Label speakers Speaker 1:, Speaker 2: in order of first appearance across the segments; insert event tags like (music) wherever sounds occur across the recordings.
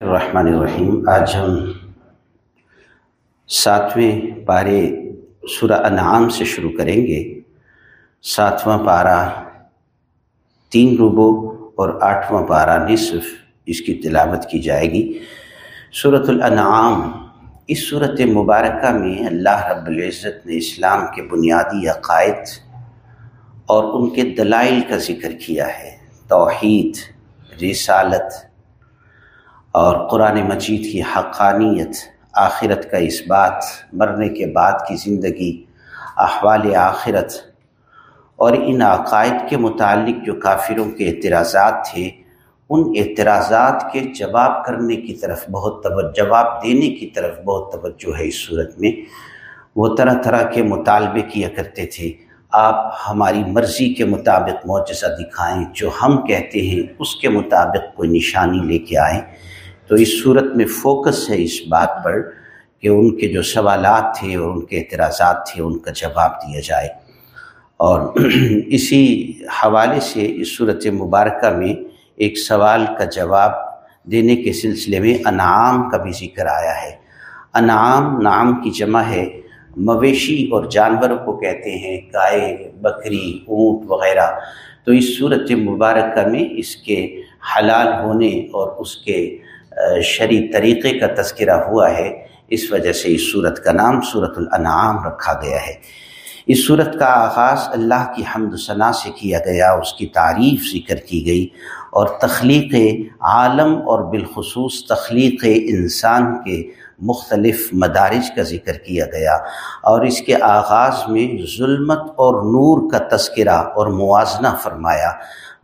Speaker 1: الرحمن الرحیم آج ہم ساتویں پارے سورہ انعام سے شروع کریں گے۔ ساتواں پارہ تین ربو اور آٹھواں پارہ نصف اس کی تلاوت کی جائے گی۔ صورت الانعام، اس صورت مبارکہ میں اللہ رب العزت نے اسلام کے بنیادی عقائد اور ان کے دلائل کا ذکر کیا ہے۔ توحید، رسالت اور قرآن مجید کی حقانیت آخرت کا اس بات، مرنے کے بعد کی زندگی، احوال آخرت اور ان عقائد کے متعلق جو کافروں کے اعتراضات تھے، ان اعتراضات کے جواب کرنے کی طرف بہت توجہ، جواب دینے کی طرف بہت توجہ ہے اس صورت میں۔ وہ طرح طرح کے مطالبے کیا کرتے تھے۔ آپ ہماری مرضی کے مطابق معجزہ دکھائیں، جو ہم کہتے ہیں اس کے مطابق کوئی نشانی لے کے آئیں۔ تو اس صورت میں فوکس ہے اس بات پر کہ ان کے جو سوالات تھے اور ان کے اعتراضات تھے، ان کا جواب دیا جائے۔ اور (clears throat) اسی حوالے سے اس صورت مبارکہ میں ایک سوال کا جواب دینے کے سلسلے میں انعام کا بھی ذکر آیا ہے۔ انعام نام کی جمع ہے۔ مویشی اور جانوروں کو کہتے ہیں، گائے، بکری، اونٹ وغیرہ۔ تو اس صورت مبارکہ میں اس کے حلال ہونے اور اس کے شرع طریقے کا تذکرہ ہوا ہے، اس وجہ سے اس صورت کا نام صورت الانعام رکھا گیا ہے۔ اس صورت کا آغاز اللہ کی حمد ثناء سے کیا گیا، اس کی تعریف ذکر کی گئی اور تخلیق عالم اور بالخصوص تخلیق انسان کے مختلف مدارج کا ذکر کیا گیا۔ اور اس کے آغاز میں ظلمت اور نور کا تذکرہ اور موازنہ فرمایا۔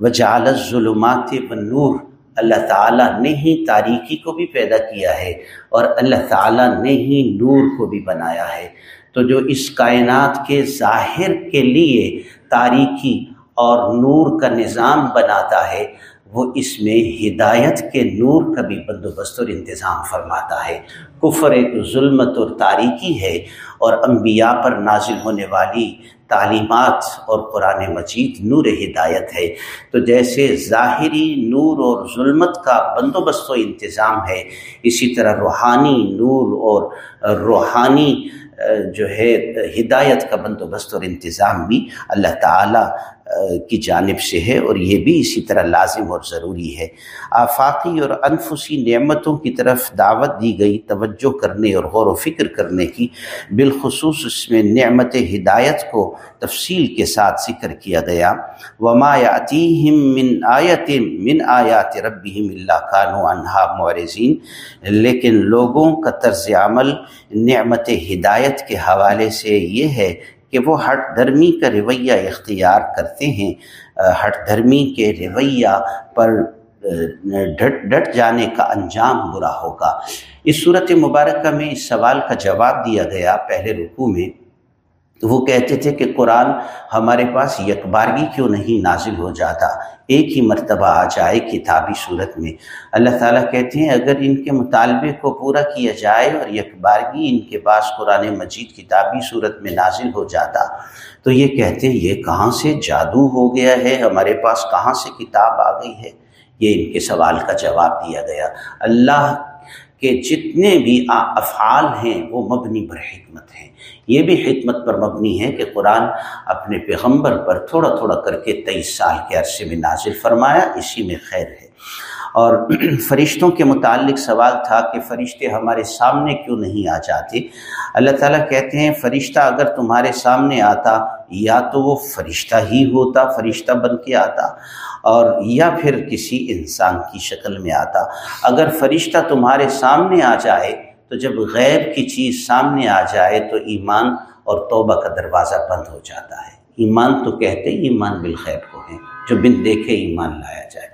Speaker 1: وجعل ظلمات و نور اللہ تعالیٰ نے ہی تاریکی کو بھی پیدا کیا ہے اور اللہ تعالیٰ نے ہی نور کو بھی بنایا ہے۔ تو جو اس کائنات کے ظاہر کے لیے تاریکی اور نور کا نظام بناتا ہے، وہ اس میں ہدایت کے نور کا بھی بندوبست اور انتظام فرماتا ہے۔ کفر ایک ظلمت اور تاریکی ہے اور انبیاء پر نازل ہونے والی تعلیمات اور قرآن مجید نور ہدایت ہے۔ تو جیسے ظاہری نور اور ظلمت کا بندوبست و انتظام ہے، اسی طرح روحانی نور اور روحانی جو ہے، ہدایت کا بندوبست اور انتظام بھی اللہ تعالیٰ کی جانب سے ہے اور یہ بھی اسی طرح لازم اور ضروری ہے۔ آفاقی اور انفسی نعمتوں کی طرف دعوت دی گئی، توجہ کرنے اور غور و فکر کرنے کی، بالخصوص اس میں نعمت ہدایت کو تفصیل کے ساتھ ذکر کیا گیا۔ وما یاتیہم من آیت من آیات ربہم اللہ کانو انہا معرضین لیکن لوگوں کا طرز عمل نعمت ہدایت کے حوالے سے یہ ہے کہ وہ ہٹ دھرمی کا رویہ اختیار کرتے ہیں، ہٹ دھرمی کے رویہ پر، ڈٹ ڈٹ جانے کا انجام برا ہوگا۔ اس صورت مبارکہ میں اس سوال کا جواب دیا گیا پہلے رکوع میں۔ تو وہ کہتے تھے کہ قرآن ہمارے پاس یکبارگی کیوں نہیں نازل ہو جاتا؟ ایک ہی مرتبہ آ جائے کتابی صورت میں۔ اللہ تعالیٰ کہتے ہیں، اگر ان کے مطالبے کو پورا کیا جائے اور یکبارگی ان کے پاس قرآن مجید کتابی صورت میں نازل ہو جاتا، تو یہ کہتے ہیں، یہ کہاں سے جادو ہو گیا ہے؟ ہمارے پاس کہاں سے کتاب آ گئی ہے؟ یہ ان کے سوال کا جواب دیا گیا۔ اللہ کہ جتنے بھی افعال ہیں، وہ مبنی پر حکمت ہیں۔ یہ بھی حکمت پر مبنی ہے کہ قرآن اپنے پیغمبر پر تھوڑا تھوڑا کر کے تیئیس سال کے عرصے میں نازل فرمایا، اسی میں خیر ہے۔ اور (clears throat) فرشتوں کے متعلق سوال تھا کہ فرشتے ہمارے سامنے کیوں نہیں آ جاتے؟ اللہ تعالیٰ کہتے ہیں، فرشتہ اگر تمہارے سامنے آتا، یا تو وہ فرشتہ ہی ہوتا، فرشتہ بن کے آتا، اور یا پھر کسی انسان کی شکل میں آتا۔ اگر فرشتہ تمہارے سامنے آ جائے تو جب غیر کی چیز سامنے آ جائے تو ایمان اور توبہ کا دروازہ بند ہو جاتا ہے۔ ایمان تو کہتے ایمان بالخیر کو ہیں، جو بن دیکھے ایمان لایا جائے۔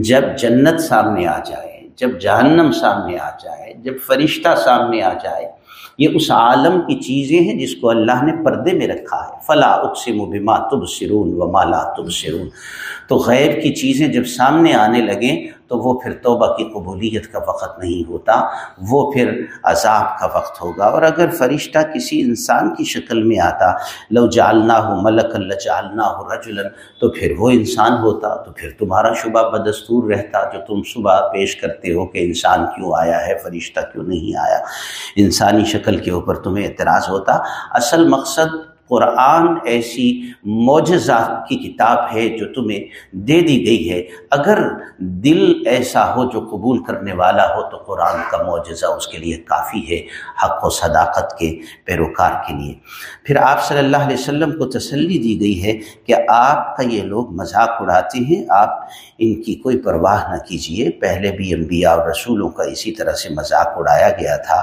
Speaker 1: جب جنت سامنے آ جائے، جب جہنم سامنے آ جائے، جب فرشتہ سامنے آ جائے، یہ اس عالم کی چیزیں ہیں جس کو اللہ نے پردے میں رکھا ہے۔ فلا اقسم و بما تب سرون و مالا تب سرون تو غیب کی چیزیں جب سامنے آنے لگیں تو وہ پھر توبہ کی قبولیت کا وقت نہیں ہوتا، وہ پھر عذاب کا وقت ہوگا۔ اور اگر فرشتہ کسی انسان کی شکل میں آتا، لو جالنا ہو ملک اللہ جالنا ہو رجلن تو پھر وہ انسان ہوتا، تو پھر تمہارا شبہ بدستور رہتا جو تم صبح پیش کرتے ہو کہ انسان کیوں آیا ہے، فرشتہ کیوں نہیں آیا۔ انسانی شکل کے اوپر تمہیں اعتراض ہوتا۔ اصل مقصد قرآن ایسی معجزہ کی کتاب ہے جو تمہیں دے دی گئی ہے۔ اگر دل ایسا ہو جو قبول کرنے والا ہو تو قرآن کا معجزہ اس کے لیے کافی ہے حق و صداقت کے پیروکار کے لیے۔ پھر آپ صلی اللہ علیہ وسلم کو تسلی دی گئی ہے کہ آپ کا یہ لوگ مذاق اڑاتے ہیں۔ آپ ان کی کوئی پرواہ نہ کیجیے پہلے بھی انبیاء اور رسولوں کا اسی طرح سے مذاق اڑایا گیا تھا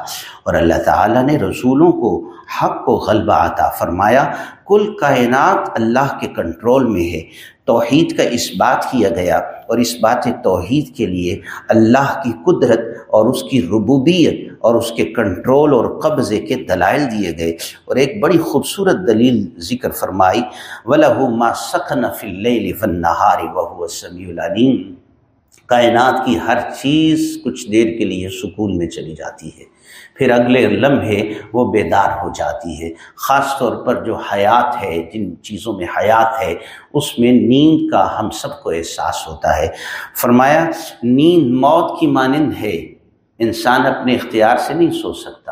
Speaker 1: اور اللہ تعالیٰ نے رسولوں کو حق کو غلبہ عطا فرمایا، کل کائنات اللہ کے کنٹرول میں ہے۔ توحید کا اس بات کیا گیا اور اس بات توحید کے لیے اللہ کی قدرت اور اس کی ربوبیت اور اس کے کنٹرول اور قبضے کے دلائل دیے گئے۔ اور ایک بڑی خوبصورت دلیل ذکر فرمائی، وَلَهُ مَا سَقْنَ فِي اللَّيْلِ فَالنَّهَارِ وَهُوَ السَّمِيُّ الْعَلِيمُ۔ کائنات کی ہر چیز کچھ دیر کے لیے سکون میں چلی جاتی ہے۔ پھر اگلے لمحے وہ بیدار ہو جاتی ہے۔ خاص طور پر جو حیات ہے، جن چیزوں میں حیات ہے، اس میں نیند کا ہم سب کو احساس ہوتا ہے۔ فرمایا، نیند موت کی مانند ہے۔ انسان اپنے اختیار سے نہیں سو سکتا۔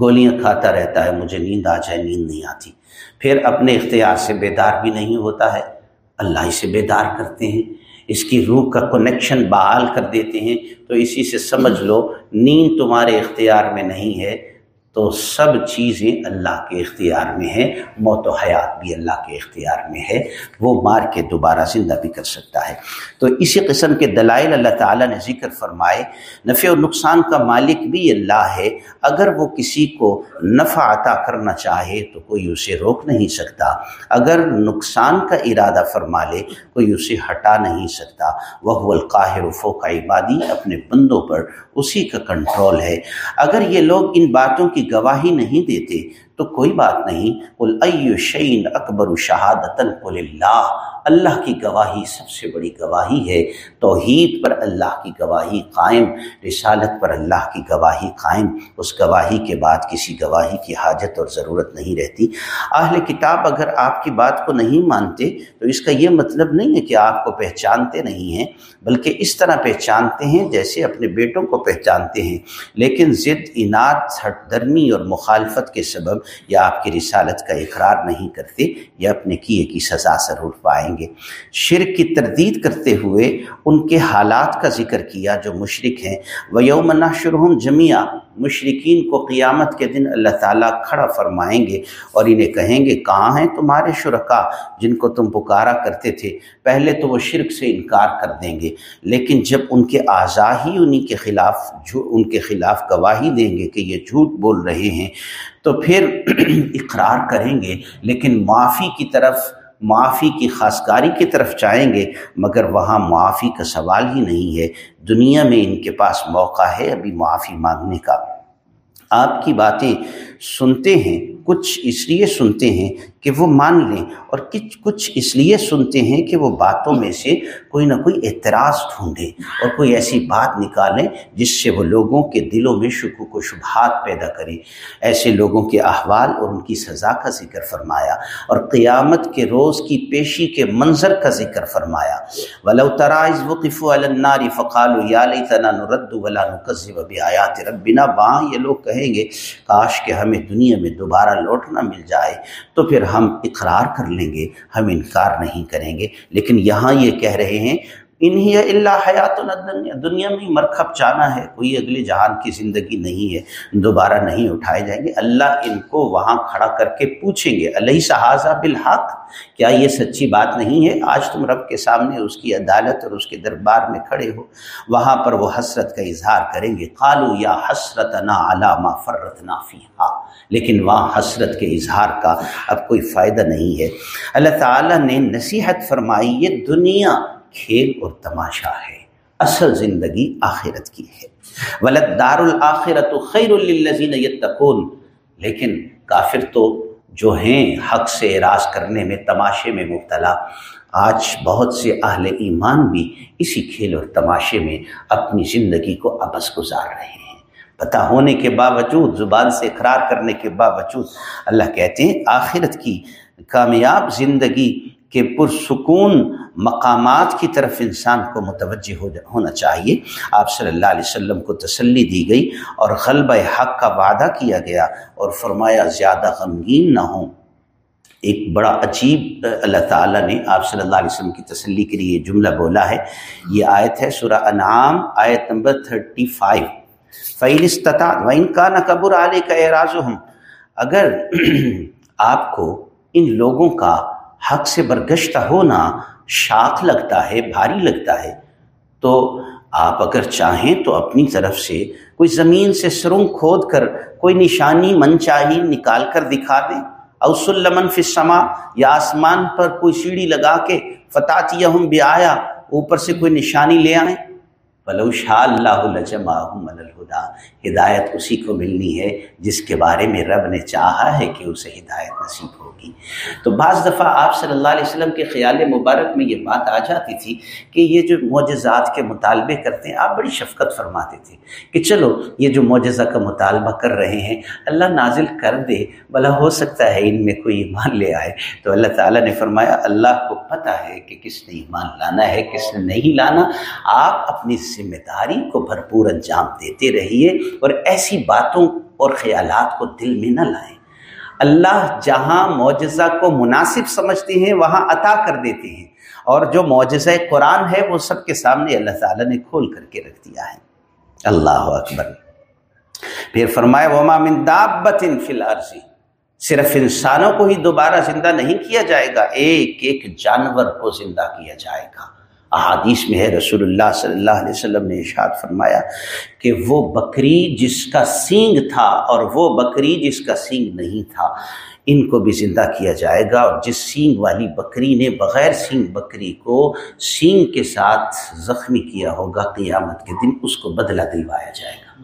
Speaker 1: گولیاں کھاتا رہتا ہے، مجھے نیند آ جائے، نیند نہیں آتی۔ پھر اپنے اختیار سے بیدار بھی نہیں ہوتا ہے۔ اللہ اسے بیدار کرتے ہیں۔ اس کی روح کا کنیکشن بحال کر دیتے ہیں، تو اسی سے سمجھ لو، نیند تمہارے اختیار میں نہیں ہے۔ تو سب چیزیں اللہ کے اختیار میں ہیں، موت و حیات بھی اللہ کے اختیار میں ہے، وہ مار کے دوبارہ زندہ بھی کر سکتا ہے۔ تو اسی قسم کے دلائل اللہ تعالیٰ نے ذکر فرمائے، نفع و نقصان کا مالک بھی اللہ ہے۔ اگر وہ کسی کو نفع عطا کرنا چاہے تو کوئی اسے روک نہیں سکتا۔ اگر نقصان کا ارادہ فرما لے، کوئی اسے ہٹا نہیں سکتا۔ وہ القاہر فوق عبادی، اپنے بندوں پر اسی کا کنٹرول ہے۔ اگر یہ لوگ ان باتوں کی گواہی نہیں دیتے۔ تو کوئی بات نہیں۔ کل شعین اکبر شہادت اللہ اللہ کی گواہی سب سے بڑی گواہی ہے۔ توحید پر اللہ کی گواہی قائم، رسالت پر اللہ کی گواہی قائم۔ اس گواہی کے بعد کسی گواہی کی حاجت اور ضرورت نہیں رہتی۔ اہل کتاب اگر آپ کی بات کو نہیں مانتے تو اس کا یہ مطلب نہیں ہے کہ آپ کو پہچانتے نہیں ہیں، بلکہ اس طرح پہچانتے ہیں جیسے اپنے بیٹوں کو پہچانتے ہیں۔ لیکن ضد، انعت ہٹ درمی اور مخالفت کے سبب یا آپ کی رسالت کا اقرار نہیں کرتے یا اپنے کیے کی سزا ضرور پائیں گے۔ شرک کی تردید کرتے ہوئے ان کے حالات کا ذکر کیا جو مشرق ہیں۔ وہ یوم نشرحم جمعہ مشرقین کو قیامت کے دن اللہ تعالیٰ کھڑا فرمائیں گے اور انہیں کہیں گے، کہاں ہیں تمہارے شرکا جن کو تم پکارا کرتے تھے؟ پہلے تو وہ شرک سے انکار کر دیں گے، لیکن جب ان کے اعضاء ہی انہیں کے خلاف ان کے خلاف گواہی دیں گے کہ یہ جھوٹ بول رہے ہیں تو پھر (clears throat) اقرار کریں گے، لیکن معافی کی طرف، معافی کی خاصکاری کی طرف چاہیں گے، مگر وہاں معافی کا سوال ہی نہیں ہے۔ دنیا میں ان کے پاس موقع ہے ابھی معافی مانگنے کا۔ آپ کی باتیں سنتے ہیں، کچھ اس لیے سنتے ہیں کہ وہ مان لیں اور کچھ کچھ اس لیے سنتے ہیں کہ وہ باتوں میں سے کوئی نہ کوئی اعتراض ڈھونڈیں اور کوئی ایسی بات نکالیں جس سے وہ لوگوں کے دلوں میں شکوک و شبہات پیدا کریں۔ ایسے لوگوں کے احوال اور ان کی سزا کا ذکر فرمایا اور قیامت کے روز کی پیشی کے منظر کا ذکر فرمایا۔ ولو ترائز وقف النار فقال یا لیتنا نرد ولا نکذب بآیات ربنا۔ وہاں یہ لوگ کہیں گے، کاش کہ ہمیں دنیا میں دوبارہ لوٹنا مل جائے۔ تو پھر ہم اقرار کر لیں گے، ہم انکار نہیں کریں گے۔ لیکن یہاں یہ کہہ رہے ہیں انہی اللہ حیات دنیا دنیا میں مرکب چانا ہے، کوئی اگلے جہان کی زندگی نہیں ہے، دوبارہ نہیں اٹھائے جائیں گے۔ اللہ ان کو وہاں کھڑا کر کے پوچھیں گے اللہ صحاظہ بالحق؟ کیا یہ سچی بات نہیں ہے؟ آج تم رب کے سامنے اس کی عدالت اور اس کے دربار میں کھڑے ہو، وہاں پر وہ حسرت کا اظہار کریں گے۔ قالو یا حسرت نا علامہ فرت نافی لیکن وہاں حسرت کے اظہار کا اب کوئی فائدہ نہیں ہے۔ اللہ تعالیٰ نے نصیحت فرمائی، یہ دنیا کھیل اور تماشا ہے۔ اصل زندگی آخرت کی ہے۔ ولد دار الآخرت خیر الزین یتقون۔ لیکن کافر تو جو ہیں حق سے اراض کرنے میں، تماشے میں مبتلا۔ آج بہت سے اہل ایمان بھی اسی کھیل اور تماشے میں اپنی زندگی کو ابس گزار رہے ہیں۔ پتہ ہونے کے باوجود، زبان سے اقرار کرنے کے باوجود، اللہ کہتے ہیں، آخرت کی کامیاب زندگی کے پرسکون مقامات کی طرف انسان کو متوجہ ہونا چاہیے۔ آپ صلی اللہ علیہ وسلم کو تسلی دی گئی اور غلبہ حق کا وعدہ کیا گیا اور فرمایا، زیادہ غمگین نہ ہوں۔ ایک بڑا عجیب، اللہ تعالیٰ نے آپ صلی اللہ علیہ وسلم کی تسلی کے لیے جملہ بولا ہے۔ یہ آیت ہے سورہ انعام، آیت نمبر تھرٹی فائیو۔ فعلستتا وَإِن کا نہ قبر علیہ کا اعراض اگر (clears throat) آپ کو ان لوگوں کا حق سے برگشتہ ہونا شاخ لگتا ہے، بھاری لگتا ہے۔ تو آپ اگر چاہیں تو اپنی طرف سے کوئی زمین سے سرنگ کھود کر کوئی نشانی من چاہی نکال کر دکھا دیں۔ اوسلمن فسما یا آسمان پر کوئی سیڑھی لگا کے فتح ہم بھی آیا اوپر سے کوئی نشانی لے آئیں۔ بلو شاء اللہ من الہدا ہدایت اسی کو ملنی ہے جس کے بارے میں رب نے چاہا ہے کہ اسے ہدایت نصیب ہو۔ ہوگی تو بعض دفعہ آپ صلی اللہ علیہ وسلم کے خیال مبارک میں یہ بات آ جاتی تھی کہ یہ جو معجزات کے مطالبے کرتے ہیں، آپ بڑی شفقت فرماتے تھے کہ چلو، یہ جو معجزہ کا مطالبہ کر رہے ہیں، اللہ نازل کر دے۔ بھلا ہو سکتا ہے ان میں کوئی ایمان لے آئے۔ تو اللہ تعالیٰ نے فرمایا، اللہ کو پتہ ہے کہ کس نے ایمان لانا ہے، کس نے نہیں لانا۔ آپ اپنی ذمہ داری کو بھرپور انجام دیتے رہیے اور ایسی باتوں اور خیالات کو دل میں نہ لائیں۔ اللہ جہاں معجزہ کو مناسب سمجھتے ہیں، وہاں عطا کر دیتے ہیں۔ اور جو معجزہ قرآن ہے، وہ سب کے سامنے اللہ تعالیٰ نے کھول کر کے رکھ دیا ہے۔ اللہ اکبر۔ پھر فرمائے وما من دابت فی الارض صرف انسانوں کو ہی دوبارہ زندہ نہیں کیا جائے گا، ایک ایک جانور کو زندہ کیا جائے گا۔ احادیث میں ہے، رسول اللہ صلی اللہ علیہ وسلم نے ارشاد فرمایا کہ وہ بکری جس کا سینگ تھا اور وہ بکری جس کا سینگ نہیں تھا، ان کو بھی زندہ کیا جائے گا اور جس سینگ والی بکری نے بغیر سینگ بکری کو سینگ کے ساتھ زخمی کیا ہوگا، قیامت کے دن اس کو بدلہ دلوایا جائے گا۔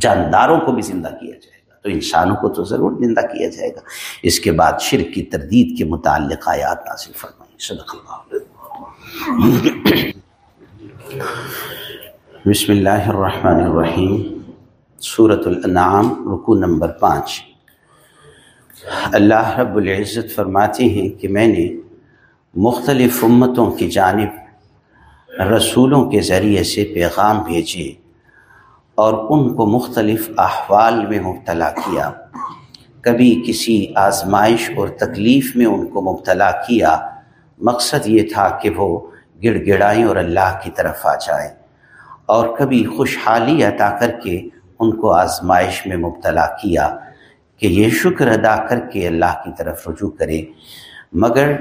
Speaker 1: جانداروں کو بھی زندہ کیا جائے گا، تو انسانوں کو تو ضرور زندہ کیا جائے گا۔ اس کے بعد شرک کی تردید کے متعلق آیات نازل فرمائی۔ صدق اللہ بسم اللہ الرحمن الرحیم صورت الانعام رکو نمبر پانچ۔ اللہ رب العزت فرماتے ہیں کہ میں نے مختلف امتوں کی جانب رسولوں کے ذریعے سے پیغام بھیجے اور ان کو مختلف احوال میں مبتلا کیا۔ کبھی کسی آزمائش اور تکلیف میں ان کو مبتلا کیا۔ مقصد یہ تھا کہ وہ گڑ گڑائیں اور اللہ کی طرف آ جائیں اور کبھی خوشحالی عطا کر کے ان کو آزمائش میں مبتلا کیا کہ یہ شکر ادا کر کے اللہ کی طرف رجوع کرے۔ مگر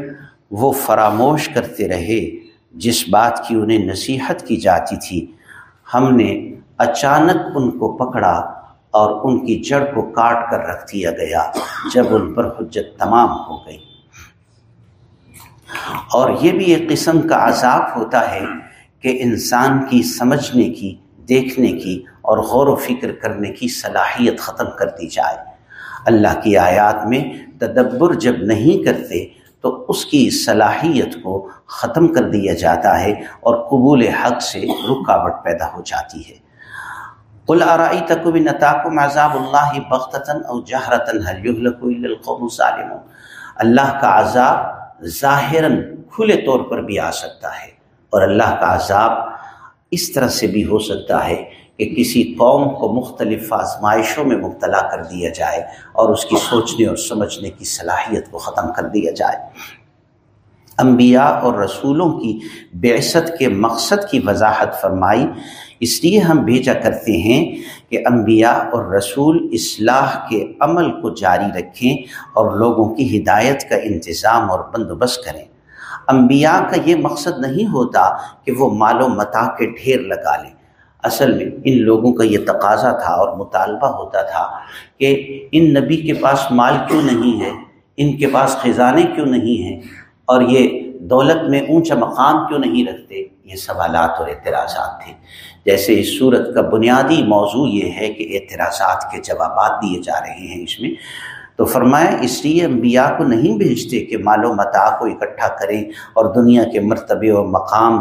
Speaker 1: وہ فراموش کرتے رہے، جس بات کی انہیں نصیحت کی جاتی تھی، ہم نے اچانک ان کو پکڑا اور ان کی جڑ کو کاٹ کر رکھ دیا گیا، جب ان پر حجت تمام ہو گئی۔ اور یہ بھی ایک قسم کا عذاب ہوتا ہے کہ انسان کی سمجھنے کی، دیکھنے کی اور غور و فکر کرنے کی صلاحیت ختم کر دی جائے۔ اللہ کی آیات میں تدبر جب نہیں کرتے تو اس کی صلاحیت کو ختم کر دیا جاتا ہے اور قبول حق سے رکاوٹ پیدا ہو جاتی ہے۔ قل آرائی تک بھی نتاکم عذاب اللہ بختتاً اور جہرتاً القوم الظالمون؟ اللہ کا عذاب ظاہراً کھلے طور پر بھی آ سکتا ہے اور اللہ کا عذاب اس طرح سے بھی ہو سکتا ہے کہ کسی قوم کو مختلف آزمائشوں میں مبتلا کر دیا جائے اور اس کی سوچنے اور سمجھنے کی صلاحیت کو ختم کر دیا جائے۔ انبیاء اور رسولوں کی بعثت کے مقصد کی وضاحت فرمائی، اس لیے ہم بھیجا کرتے ہیں کہ انبیاء اور رسول اصلاح کے عمل کو جاری رکھیں اور لوگوں کی ہدایت کا انتظام اور بندوبست کریں۔ انبیاء کا یہ مقصد نہیں ہوتا کہ وہ مال و متا کے ڈھیر لگا لیں۔ اصل میں ان لوگوں کا یہ تقاضا تھا اور مطالبہ ہوتا تھا کہ ان نبی کے پاس مال کیوں نہیں ہے، ان کے پاس خزانے کیوں نہیں ہیں اور یہ دولت میں اونچا مقام کیوں نہیں رکھتے؟ یہ سوالات اور اعتراضات تھے۔ جیسے اس صورت کا بنیادی موضوع یہ ہے کہ اعتراضات کے جوابات دیے جا رہے ہیں اس میں۔ تو فرمایا، اس لیے انبیاء کو نہیں بھیجتے کہ مال و متا کو اکٹھا کریں اور دنیا کے مرتبے و مقام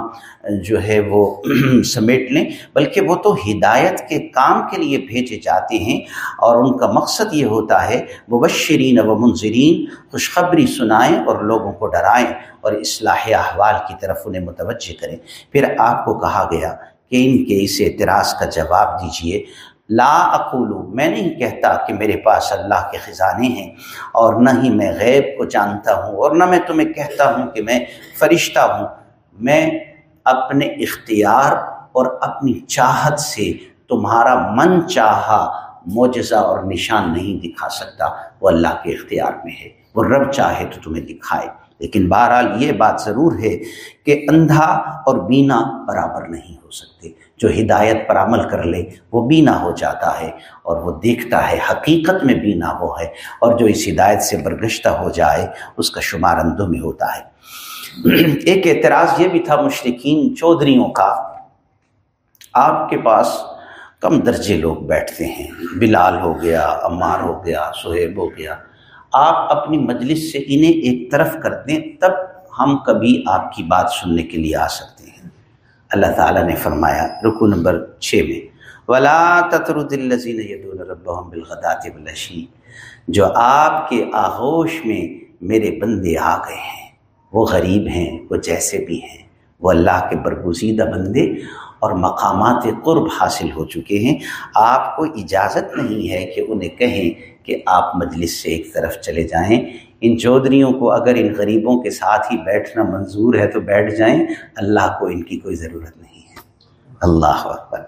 Speaker 1: جو ہے وہ (clears throat) سمیٹ لیں، بلکہ وہ تو ہدایت کے کام کے لیے بھیجے جاتے ہیں۔ اور ان کا مقصد یہ ہوتا ہے وہ بشرین و منظرین خوشخبری سنائیں اور لوگوں کو ڈرائیں اور اصلاح احوال کی طرف انہیں متوجہ کریں۔ پھر آپ کو کہا گیا کہ ان کے اس اعتراض کا جواب دیجیے۔ لا اقولو، میں نہیں کہتا کہ میرے پاس اللہ کے خزانے ہیں اور نہ ہی میں غیب کو جانتا ہوں اور نہ میں تمہیں کہتا ہوں کہ میں فرشتہ ہوں۔ میں اپنے اختیار اور اپنی چاہت سے تمہارا من چاہا معجزہ اور نشان نہیں دکھا سکتا۔ وہ اللہ کے اختیار میں ہے۔ وہ رب چاہے تو تمہیں دکھائے۔ لیکن بہرحال یہ بات ضرور ہے کہ اندھا اور بینا برابر نہیں ہو سکتے۔ جو ہدایت پر عمل کر لے، وہ بینا ہو جاتا ہے اور وہ دیکھتا ہے حقیقت میں بینا وہ ہے اور جو اس ہدایت سے برگشتہ ہو جائے، اس کا شمار اندھوں میں ہوتا ہے۔ (clears throat) ایک اعتراض یہ بھی تھا مشرقین چودھریوں کا، آپ کے پاس کم درجے لوگ بیٹھتے ہیں۔ بلال ہو گیا، عمار ہو گیا، سہیب ہو گیا آپ اپنی مجلس سے انہیں ایک طرف کر دیں، تب ہم کبھی آپ کی بات سننے کے لیے آ سکتے ہیں۔ اللہ تعالیٰ نے فرمایا رکو نمبر چھ میں، ولا تطرد الزین ربهم بالغدات بلشی جو آپ کے آغوش میں میرے بندے آ گئے ہیں۔ وہ غریب ہیں، وہ جیسے بھی ہیں۔ وہ اللہ کے برگزیدہ بندے اور مقامات قرب حاصل ہو چکے ہیں۔ آپ کو اجازت نہیں ہے کہ انہیں کہیں کہ آپ مجلس سے ایک طرف چلے جائیں۔ ان چودھریوں کو اگر ان غریبوں کے ساتھ ہی بیٹھنا منظور ہے تو بیٹھ جائیں۔ اللہ کو ان کی کوئی ضرورت نہیں ہے۔ اللہ اکبر۔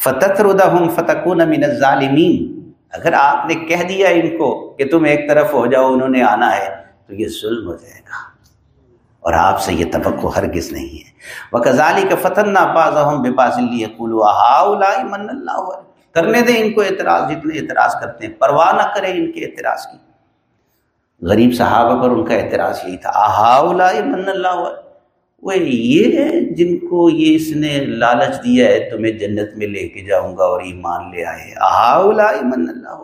Speaker 1: فتح ردا ہوں فتح من الظالمین اگر آپ نے کہہ دیا ان کو کہ تم ایک طرف ہو جاؤ، انہوں نے آنا ہے، تو یہ ظلم ہو جائے گا۔ اور آپ سے یہ توقع ہرگز نہیں ہے۔ وہ کزالی کا فتح نہ باز بے باز من اللہ کرنے دیں، ان کو اعتراض، جتنے اعتراض کرتے ہیں۔ پرواہ نہ کریں ان کے اعتراض کی۔ غریب صحابہ پر ان کا اعتراض یہی تھا۔ من اللہ وہ یہ ہے جن کو یہ اس نے لالچ دیا ہے، تمہیں جنت میں لے کے جاؤں گا اور ایمان لے آئے من اللہ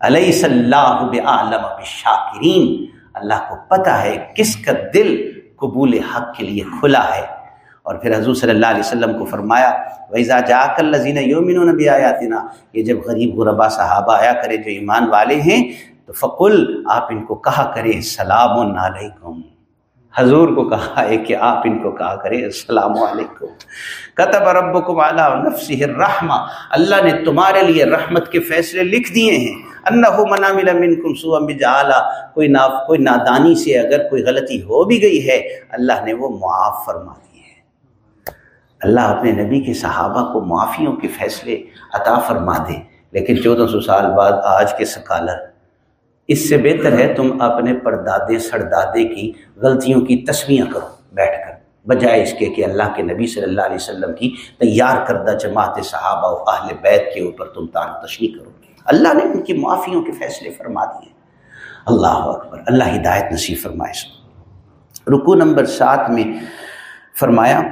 Speaker 1: علیہ صلاح بعالم بشاکرین اللہ کو پتہ ہے کس کا دل قبول حق کے لیے کھلا ہے۔ اور پھر حضور صلی اللہ علیہ وسلم کو فرمایا ویزا جا کر لذین یومن نبی آیاتنا یہ جب غریب غربا صحابہ آیا کرے جو ایمان والے ہیں، تو فقل، آپ ان کو کہا کرے، سلام علیکم حضور کو کہا ہے کہ آپ ان کو کہا کرے، السلام علیکم کتب ربکم علی نفسہ الرحمہ اللہ نے تمہارے لیے رحمت کے فیصلے لکھ دیے ہیں۔ انہو منامل منکم سوء بجعالا کوئی نا کوئی نادانی سے اگر کوئی غلطی ہو بھی گئی ہے، اللہ نے وہ معاف فرما دی اللہ اپنے نبی کے صحابہ کو معافیوں کے فیصلے عطا فرما دے۔ لیکن چودہ سو سال بعد آج کے سکالر، اس سے بہتر ہے تم اپنے پردادے، سردادے کی غلطیوں کی تصویریں کرو، بیٹھ کر۔ بجائے اس کے کہ اللہ کے نبی صلی اللہ علیہ وسلم کی تیار کردہ جماعت صحابہ و اہل بیت کے اوپر تم تار تشریح کرو۔ اللہ نے ان کی معافیوں کے فیصلے فرما دیے۔ اللہ اکبر، اللہ ہدایت نصیب فرمائے۔ رکو نمبر سات میں فرمایا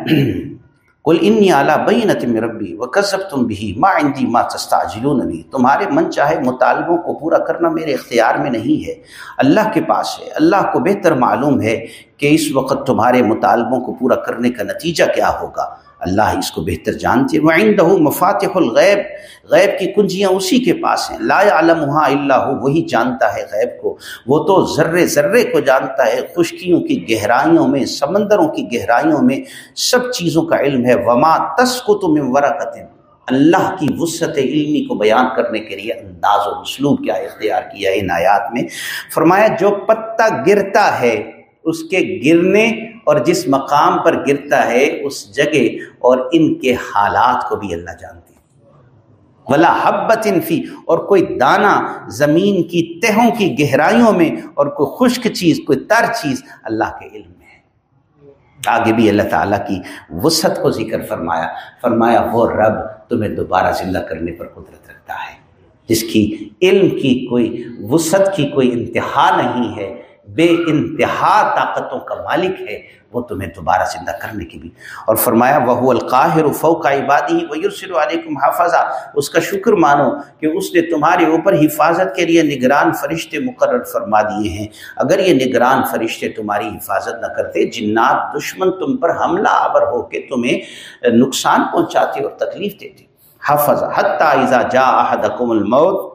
Speaker 1: کل انی اعلیٰ بئی تم ربی و کذب تم بھی ماں اندی ماں تستاجلون بھی تمہارے من چاہے مطالبوں کو پورا کرنا میرے اختیار میں نہیں ہے۔ اللہ کے پاس ہے۔ اللہ کو بہتر معلوم ہے کہ اس وقت تمہارے مطالبوں کو پورا کرنے کا نتیجہ کیا ہوگا۔ اللہ اس کو بہتر جانتے وہ عندہ مفاتح الغیب غیب کی کنجیاں اسی کے پاس ہیں۔ لا علمہ اللہ وہی جانتا ہے غیب کو۔ وہ تو ذرے ذرے کو جانتا ہے، خشکیوں کی گہرائیوں میں، سمندروں کی گہرائیوں میں۔ سب چیزوں کا علم ہے۔ وما تسکت من ورقت اللہ کی وسعت علمی کو بیان کرنے کے لیے انداز و اسلوب کیا اختیار کیا ان آیات میں۔ فرمایا، جو پتا گرتا ہے، اس کے گرنے اور جس مقام پر گرتا ہے اس جگہ اور ان کے حالات کو بھی اللہ جانتے ہیں۔ ولا حبت انفی اور کوئی دانہ زمین کی تہوں کی گہرائیوں میں اور کوئی خشک چیز، کوئی تر چیز اللہ کے علم میں ہے۔ آگے بھی اللہ تعالیٰ کی وسعت کو ذکر فرمایا۔ فرمایا، وہ رب تمہیں دوبارہ زندہ کرنے پر قدرت رکھتا ہے۔ جس کی علم کی کوئی، وسعت کی کوئی انتہا نہیں ہے بے انتہا طاقتوں کا مالک ہے، وہ تمہیں دوبارہ زندہ کرنے کی بھی اور فرمایا وہ القاہر فوق عبادی وہ علیکم حافظہ اس کا شکر مانو کہ اس نے تمہارے اوپر حفاظت کے لیے نگران فرشتے مقرر فرما دیے ہیں۔ اگر یہ نگران فرشتے تمہاری حفاظت نہ کرتے، جنات دشمن تم پر حملہ آور ہو کے تمہیں نقصان پہنچاتے اور تکلیف دیتے۔ حفظ، حتیٰ اذا جا احدکم الموت،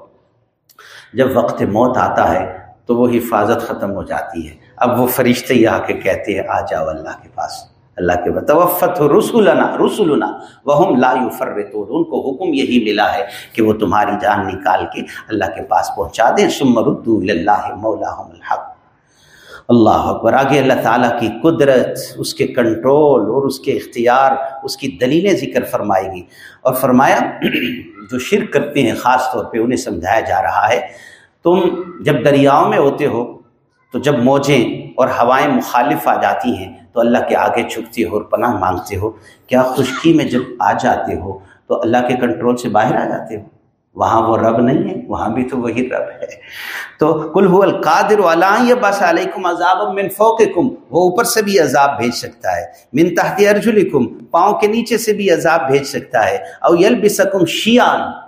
Speaker 1: جب وقت موت آتا ہے تو وہ حفاظت ختم ہو جاتی ہے۔ اب وہ فرشتے یہ آ کے کہتے ہیں، آ جاؤ اللہ کے پاس۔ اللہ کے توفت رسولنا رسولنا، وہم لا یفرطون۔ ان کو حکم یہی ملا ہے کہ وہ تمہاری جان نکال کے اللہ کے پاس پہنچا دیں۔ ثم ردوا اللہ مولاہم الحق۔ اللہ اکبر۔ آگے اللہ تعالیٰ کی قدرت، اس کے کنٹرول اور اس کے اختیار، اس کی دلیلیں ذکر فرمائے گی۔ اور فرمایا، جو شرک کرتے ہیں، خاص طور پہ انہیں سمجھایا جا رہا ہے تم جب دریاؤں میں ہوتے ہو، تو جب موجیں اور ہوائیں مخالف آ جاتی ہیں، تو اللہ کے آگے چھکتے ہو اور پناہ مانگتے ہو۔ کیا خشکی میں جب آ جاتے ہو، تو اللہ کے کنٹرول سے باہر آ جاتے ہو؟ وہاں وہ رب نہیں ہے، وہاں بھی تو وہی رب ہے۔ تو کل ہو القادر علیہ بس علیکم عذاب من فوقکم، وہ اوپر سے بھی عذاب بھیج سکتا ہے۔ من تحت ارجلکم، پاؤں کے نیچے سے بھی عذاب بھیج سکتا ہے۔ او یلبسکم شیان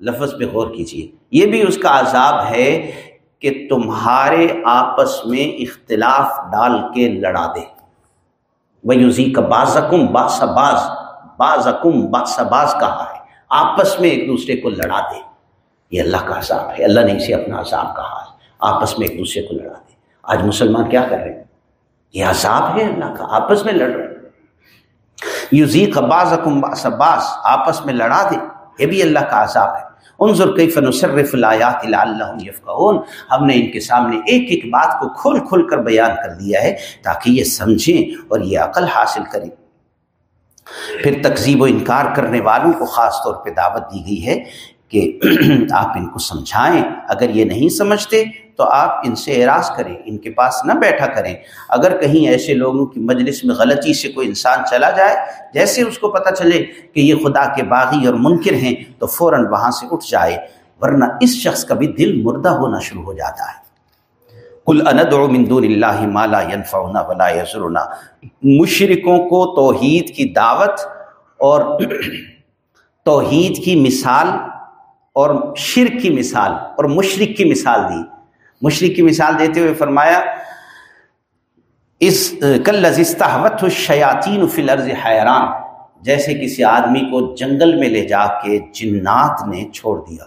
Speaker 1: لفظ پہ غور کیجیے۔ یہ بھی اس کا عذاب ہے کہ تمہارے آپس میں اختلاف ڈال کے لڑا دے۔ ویوزی کا بازکم باس باز بازکم باس باز کہا ہے۔ آپس میں ایک دوسرے کو لڑا دے۔ یہ اللہ کا عذاب ہے۔ اللہ نے اسے اپنا عذاب کہا ہے۔ آپس میں ایک دوسرے کو لڑا دے۔ آج مسلمان کیا کر رہے ہیں؟ یہ عذاب ہے اللہ کا۔ آپس میں لڑ رہے ہیں۔ یوزی باز باس باس آپس میں لڑا دے۔ یہ بھی اللہ کا عذاب ہے۔ انظر کیف نصرف الایات لعلہم یفقہون۔ ہم نے ان کے سامنے ایک ایک بات کو کھول کھول کر بیان کر دیا ہے تاکہ یہ سمجھیں اور یہ عقل حاصل کریں۔ پھر تقزیب و انکار کرنے والوں کو خاص طور پہ دعوت دی گئی ہے کہ (clears throat) آپ ان کو سمجھائیں۔ اگر یہ نہیں سمجھتے تو آپ ان سے اعراض کریں، ان کے پاس نہ بیٹھا کریں۔ اگر کہیں ایسے لوگوں کی مجلس میں غلطی سے کوئی انسان چلا جائے، جیسے اس کو پتہ چلے کہ یہ خدا کے باغی اور منکر ہیں، تو فوراً وہاں سے اٹھ جائے۔ ورنہ اس شخص کا بھی دل مردہ ہونا شروع ہو جاتا ہے۔ کل من دون اللہ مالا ينفعنا ولا یسرنا مشرکوں کو توحید کی دعوت اور توحید کی مثال اور شرک کی مثال اور مشرق کی مثال دی۔ مشرق کی مثال دیتے ہوئے فرمایا، اس کل لذستحوت شیاطین فلرز حیران، جیسے کسی آدمی کو جنگل میں لے جا کے جنات نے چھوڑ دیا۔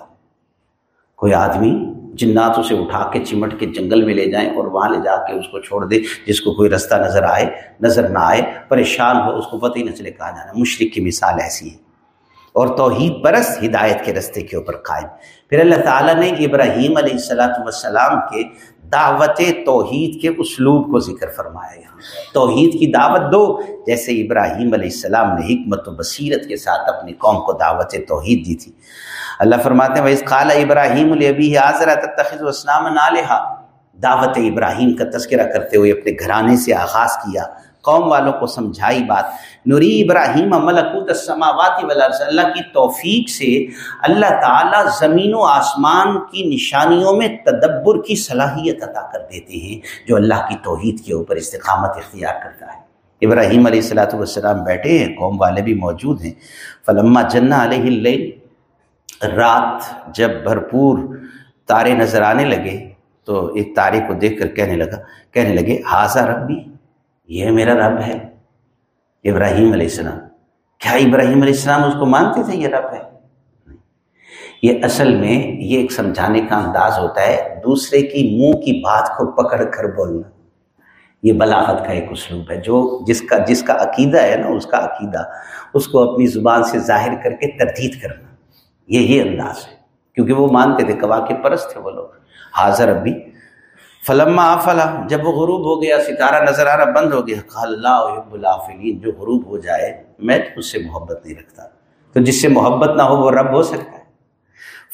Speaker 1: کوئی آدمی جنات اسے اٹھا کے چمٹ کے جنگل میں لے جائیں اور وہاں لے جا کے اس کو چھوڑ دے، جس کو کوئی رستہ نظر آئے، نظر نہ آئے، پریشان ہو، اس کو پتہ ہی نہ چلے کہا جانا۔ مشرق کی مثال ایسی ہے۔ اور توحید پرست ہدایت کے رستے کے اوپر قائم۔ پھر اللہ تعالیٰ نے ابراہیم علیہ السلاۃ والسلام کے دعوت توحید کے اسلوب کو ذکر فرمایا یہاں۔ توحید کی دعوت دو، جیسے ابراہیم علیہ السلام نے حکمت و بصیرت کے ساتھ اپنی قوم کو دعوت توحید دی تھی۔ اللہ فرماتے ہیں ویس خالہ ابراہیم البی حاضرات تخذ وسلام نالحا دعوت ابراہیم کا تذکرہ کرتے ہوئے اپنے گھرانے سے آغاز کیا۔ قوم والوں کو سمجھائی بات۔ نوری ابراہیم ملکوت السماوات والارض، اللہ کی توفیق سے اللہ تعالیٰ زمین و آسمان کی نشانیوں میں تدبر کی صلاحیت عطا کر دیتے ہیں، جو اللہ کی توحید کے اوپر استقامت اختیار کرتا ہے۔ ابراہیم علیہ السلاۃ والسلام بیٹھے ہیں، قوم والے بھی موجود ہیں۔ فلما جنہ علیہ اللہ رات جب بھرپور تارے نظر آنے لگے تو ایک تارے کو دیکھ کر کہنے لگا، کہنے لگے حاضہ ربی، یہ میرا رب ہے۔ ابراہیم علیہ السلام۔ کیا ابراہیم علیہ السلام اس کو مانتے تھے؟ یہ رب ہے۔ یہ اصل میں یہ ایک سمجھانے کا انداز ہوتا ہے دوسرے کی منہ کی بات کو پکڑ کر بولنا۔ یہ بلاغت کا ایک اسلوب ہے۔ جو جس کا جس کا عقیدہ ہے نا، اس کا عقیدہ، اس کو اپنی زبان سے ظاہر کر کے تردید کرنا۔ یہی انداز ہے۔ کیونکہ وہ مانتے تھے، کوا کے پرست تھے وہ لوگ۔ حاضر ابھی فلما آفلا، جب وہ غروب ہو گیا، ستارہ نظر آنا بند ہو گیا اللہ الافلین جو غروب ہو جائے، میں اس سے محبت نہیں رکھتا۔ تو جس سے محبت نہ ہو، وہ رب ہو سکتا ہے۔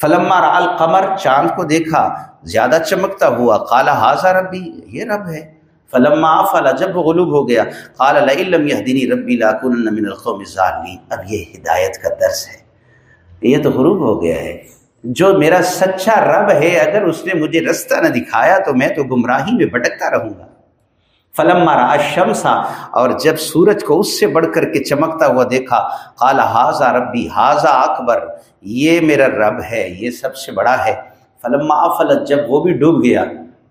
Speaker 1: فلما رال قمر چاند کو دیکھا، زیادہ چمکتا ہوا کالا حاضہ ربی یہ رب ہے۔ فلما آفلا، جب وہ غلوب ہو گیا، قال علم یہ ربی لاکن من القوم ظالمین اب یہ ہدایت کا درس ہے۔ یہ تو غروب ہو گیا ہے۔ جو میرا سچا رب ہے، اگر اس نے مجھے رستہ نہ دکھایا تو میں تو گمراہی میں بھٹکتا رہوں گا۔ فلم مارا شمسا اور جب سورج کو اس سے بڑھ کر کے چمکتا ہوا دیکھا، قال حاضہ ربی حاضہ اکبر، یہ میرا رب ہے، یہ سب سے بڑا ہے۔ فلم فلت جب وہ بھی ڈوب گیا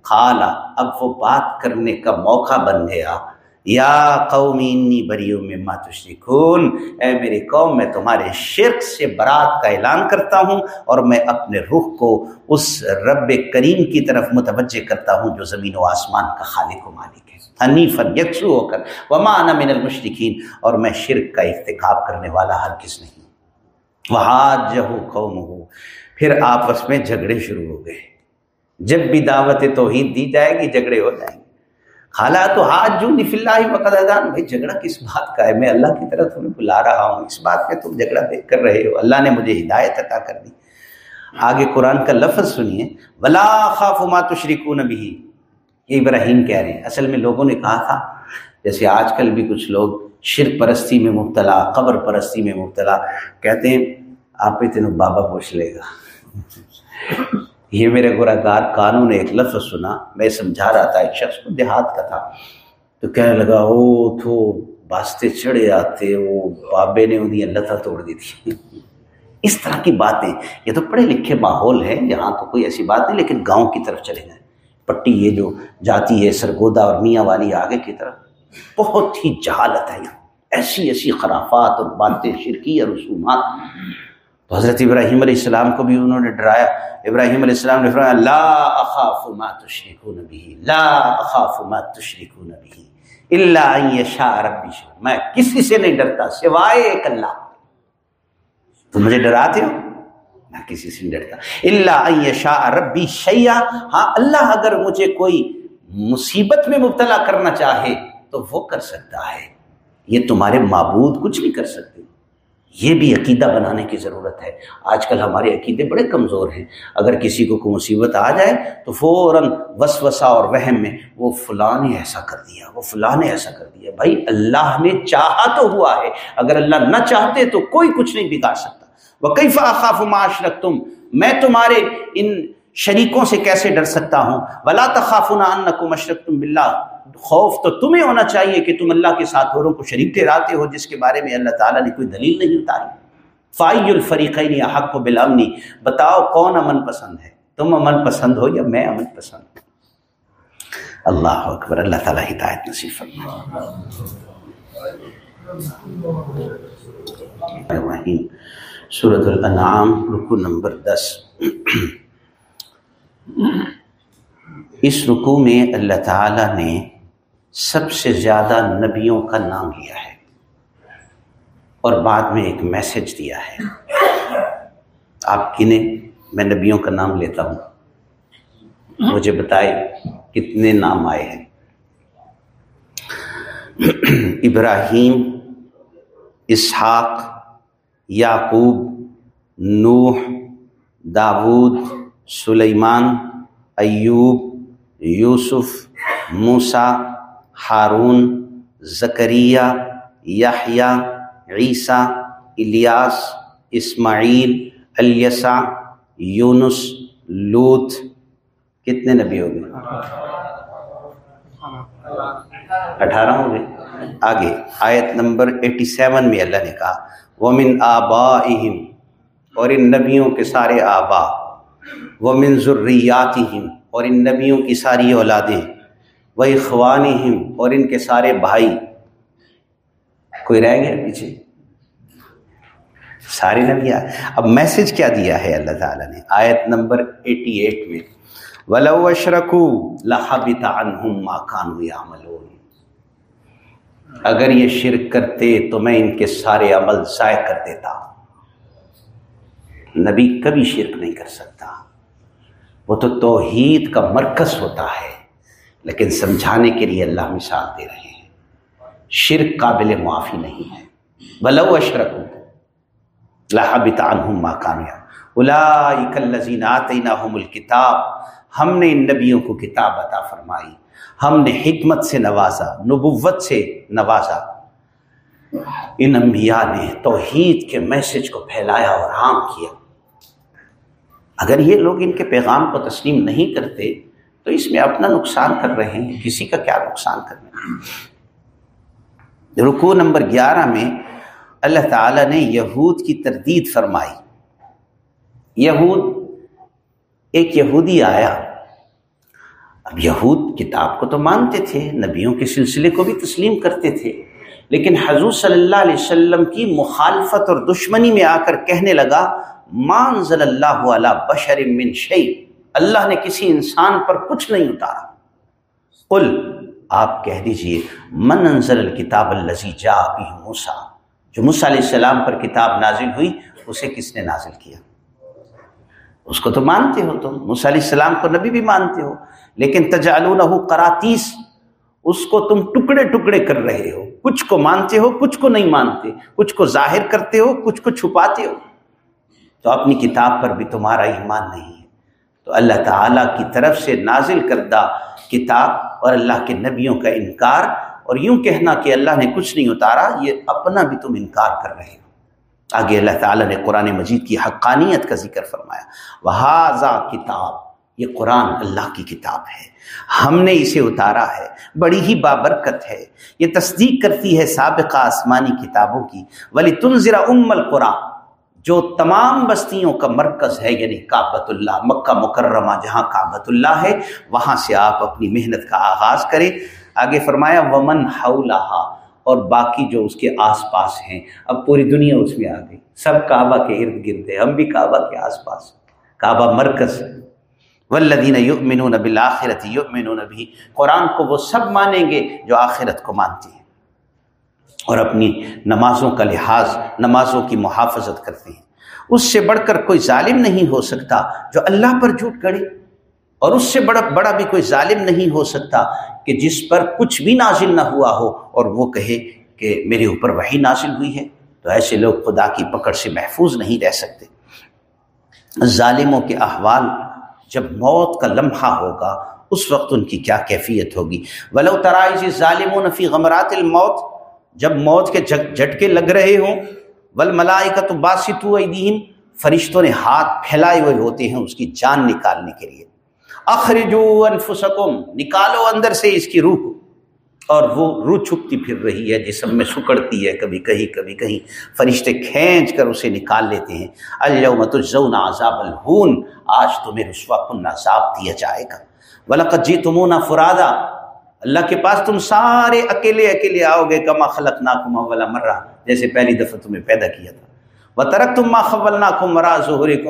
Speaker 1: خالا اب وہ بات کرنے کا موقع بن گیا۔ یا قومی انی بریوں میں ماتشرکون اے میری قوم، میں تمہارے شرک سے برات کا اعلان کرتا ہوں اور میں اپنے رخ کو اس رب کریم کی طرف متوجہ کرتا ہوں جو زمین و آسمان کا خالق و مالک ہے۔ حنیفن یکسو ہو کر۔ وما انا من المشرکین۔ اور میں شرک کا ارتکاب کرنے والا ہر کس نہیں۔ وہاں جہو قوم ہو پھر آپس میں جھگڑے شروع ہو گئے۔ جب بھی دعوت توحید دی جائے گی، جھگڑے ہو جائیں گے۔ خالہ تو ہاتھ جو نف اللہ وقدان بھائی جھگڑا کس بات کا ہے؟ میں اللہ کی طرف تمہیں بلا رہا ہوں۔ اس بات میں تم جھگڑا دیکھ کر رہے ہو۔ اللہ نے مجھے ہدایت عطا کر دی۔ آگے قرآن کا لفظ سنیے۔ ولا خاف ما تشرکون بھی یہ ابراہیم کہہ رہے ہیں۔ اصل میں لوگوں نے کہا تھا، جیسے آج کل بھی کچھ لوگ شرک پرستی میں مبتلا، قبر پرستی میں مبتلا کہتے ہیں، آپ پہ تینوں بابا پوچھ لے گا۔ یہ میرے گار قانون نے ایک لفظ سنا، میں سمجھا رہا تھا ایک شخص کو دیہات کا تھا۔ تو کہنے لگا، او تو باستے چڑھے آتے، وہ بابے نے انہیں لتا توڑ دی تھی۔ (laughs) اس طرح کی باتیں۔ یہ تو پڑھے لکھے ماحول ہے یہاں تو کوئی ایسی بات نہیں، لیکن گاؤں کی طرف چلے گئے۔ پٹی یہ جو جاتی ہے، سرگودا اور میاں والی آگے کی طرف، بہت ہی جہالت ہے یہاں۔ ایسی ایسی خرافات اور باتیں، شرکی اور رسومات۔ تو حضرت ابراہیم علیہ السلام کو بھی انہوں نے ڈرایا۔ ابراہیم علیہ السلام نے فرمایا، لا اخاف ما تشركون به، لا اخاف ما تشركون به الا ان يشاء ربي میں کسی سے نہیں ڈرتا سوائے ایک اللہ۔ تو مجھے ڈراتے ہو؟ میں کسی سے نہیں ڈرتا۔ الا ان يشاء ربي شيئا ہاں اللہ اگر مجھے کوئی مصیبت میں مبتلا کرنا چاہے تو وہ کر سکتا ہے۔ یہ تمہارے معبود کچھ نہیں کر سکتے۔ یہ بھی عقیدہ بنانے کی ضرورت ہے۔ آج کل ہمارے عقیدے بڑے کمزور ہیں۔ اگر کسی کو کوئی مصیبت آ جائے تو فوراً وسوسہ اور وہم میں وہ فلاں نے ایسا کر دیا، وہ فلاں نے ایسا کر دیا۔ بھائی، اللہ نے چاہا تو ہوا ہے۔ اگر اللہ نہ چاہتے تو کوئی کچھ نہیں بگاڑ سکتا۔ وہ کئی فاخاف معاشرت تم میں تمہارے ان شریکوں سے کیسے ڈر سکتا ہوں؟ ولا تخاف ان کو مشرق تم خوف تو تمہیں ہونا چاہیے کہ تم اللہ کے ساتھ اوروں کو شریک ٹھہراتے ہو، جس کے بارے میں اللہ تعالیٰ نے کوئی دلیل نہیں اتاری۔ فائی الفریقین حق و بلامنی بتاؤ کون امن پسند ہے؟ تم امن پسند ہو یا میں امن پسند اللہ اکبر، اللہ تعالیٰ ہدایت نصیب فرما سورت الانعام رکو نمبر دس۔ اس رکو میں اللہ تعالیٰ نے سب سے زیادہ نبیوں کا نام لیا ہے۔ اور بعد میں ایک میسج دیا ہے۔ آپ کنہیں میں نبیوں کا نام لیتا ہوں۔ مجھے بتائے کتنے نام آئے ہیں۔ ابراہیم، اسحاق، یعقوب، نوح، داود، سلیمان، ایوب، یوسف موسا ہارون، زکریہ، یحییٰ، عیسیٰ، الیاس، اسماعیل، الیسا، یونس، لوت۔ کتنے نبی ہو گئے؟ اٹھارہ ہو گئے۔ آگے، آیت نمبر ایٹی سیون میں اللہ نے کہا، ومن آبا اور ان نبیوں کے سارے آبا ومن ضروریات اور ان نبیوں کی ساری اولادیں۔ وہی خوانی اور ان کے سارے بھائی۔ کوئی رہ گیا پیچھے؟ سارے نبی اب میسج کیا دیا ہے اللہ تعالیٰ نے؟ آیت نمبر ایٹی ایٹ میں۔ ولو اشرکو لحبت عنہم ما اگر یہ شرک کرتے تو میں ان کے سارے عمل ضائع کر دیتا۔ نبی کبھی شرک نہیں کر سکتا۔ وہ تو توحید کا مرکز ہوتا ہے۔ لیکن سمجھانے کے لیے اللہ مثال دے رہے ہیں۔ شرک قابل معافی نہیں ہے۔ بلو اشرک عنہم ما کامیاب اولئک الذین آتیناہم الکتاب، ہم نے ان نبیوں کو کتاب عطا فرمائی۔ ہم نے حکمت سے نوازا، نبوت سے نوازا۔ ان انبیاء نے توحید کے میسج کو پھیلایا اور عام کیا۔ اگر یہ لوگ ان کے پیغام کو تسلیم نہیں کرتے تو اس میں اپنا نقصان کر رہے ہیں، کسی کا کیا نقصان کر رہے ہیں؟ رکو نمبر گیارہ میں اللہ تعالیٰ نے یہود کی تردید فرمائی۔ یہود، ایک یہودی آیا۔ اب یہود کتاب کو تو مانتے تھے، نبیوں کے سلسلے کو بھی تسلیم کرتے تھے، لیکن حضور صلی اللہ علیہ وسلم کی مخالفت اور دشمنی میں آ کر کہنے لگا مانزل اللہ علی بشر من شعی اللہ نے کسی انسان پر کچھ نہیں اتارا۔ قل، آپ کہہ دیجیے، من انزل الکتاب الذی جاء به موسی۔ جو موسی علیہ السلام پر کتاب نازل ہوئی، اسے کس نے نازل کیا؟ اس کو تو مانتے ہو تم، موسی علیہ السلام کو نبی بھی مانتے ہو، لیکن تجعلونہ قراتیس، اس کو تم ٹکڑے ٹکڑے کر رہے ہو۔ کچھ کو مانتے ہو، کچھ کو نہیں مانتے۔ کچھ کو ظاہر کرتے ہو، کچھ کو چھپاتے ہو۔ تو اپنی کتاب پر بھی تمہارا ایمان نہیں۔ ہے تو اللہ تعالیٰ کی طرف سے نازل کردہ کتاب اور اللہ کے نبیوں کا انکار اور یوں کہنا کہ اللہ نے کچھ نہیں اتارا، یہ اپنا بھی تم انکار کر رہے ہو۔ آگے اللہ تعالیٰ نے قرآن مجید کی حقانیت کا ذکر فرمایا۔ وہ کتاب، یہ قرآن اللہ کی کتاب ہے۔ ہم نے اسے اتارا ہے، بڑی ہی بابرکت ہے۔ یہ تصدیق کرتی ہے سابقہ آسمانی کتابوں کی۔ ولی تنظرا ام القرآن جو تمام بستیوں کا مرکز ہے یعنی کابت اللہ، مکہ مکرمہ، جہاں کابت اللہ ہے، وہاں سے آپ اپنی محنت کا آغاز کریں۔ آگے فرمایا، ومن حولہا اور باقی جو اس کے آس پاس ہیں۔ اب پوری دنیا اس میں آ گئی۔ سب کعبہ کے ارد گرد ہے ہم بھی کعبہ کے آس پاس کعبہ مرکز ولدین یؤمنون بالآخرت یؤمنون بھی قرآن کو وہ سب مانیں گے جو آخرت کو مانتی ہیں۔ اور اپنی نمازوں کا لحاظ، نمازوں کی محافظت کرتے ہیں۔ اس سے بڑھ کر کوئی ظالم نہیں ہو سکتا جو اللہ پر جھوٹ گڑے اور اس سے بڑا بڑا بھی کوئی ظالم نہیں ہو سکتا کہ جس پر کچھ بھی نازل نہ ہوا ہو اور وہ کہے کہ میرے اوپر وہی نازل ہوئی ہے۔ تو ایسے لوگ خدا کی پکڑ سے محفوظ نہیں رہ سکتے۔ ظالموں کے احوال جب موت کا لمحہ ہوگا، اس وقت ان کی کیا کیفیت ہوگی؟ ولو ترائی ظالم و نفی غمرات الموت جب موت کے جھٹکے لگ رہے ہوں ول ملائی کا تو باسط فرشتوں نے ہاتھ پھیلائے ہوئے ہوتے ہیں اس کی جان نکالنے کے لیے۔ اخرجو انفسکم، نکالو اندر سے اس کی روح۔ اور وہ روح چھپتی پھر رہی ہے، جسم میں سکڑتی ہے، کبھی کہیں کبھی کہیں۔ فرشتے کھینچ کر اسے نکال لیتے ہیں۔ اليوم تجزون عذاب الہون، آج تمہیں رسوا کن عذاب دیا جائے گا۔ ولقد جیتمونا فرادا اللہ کے پاس تم سارے اکیلے اکیلے آؤ گے، کما خلق ناکم اولا مرہ۔ جیسے پہلی دفعہ تمہیں پیدا کیا تھا۔ وہ ترک تم ما خبل ناکم مرا ظہر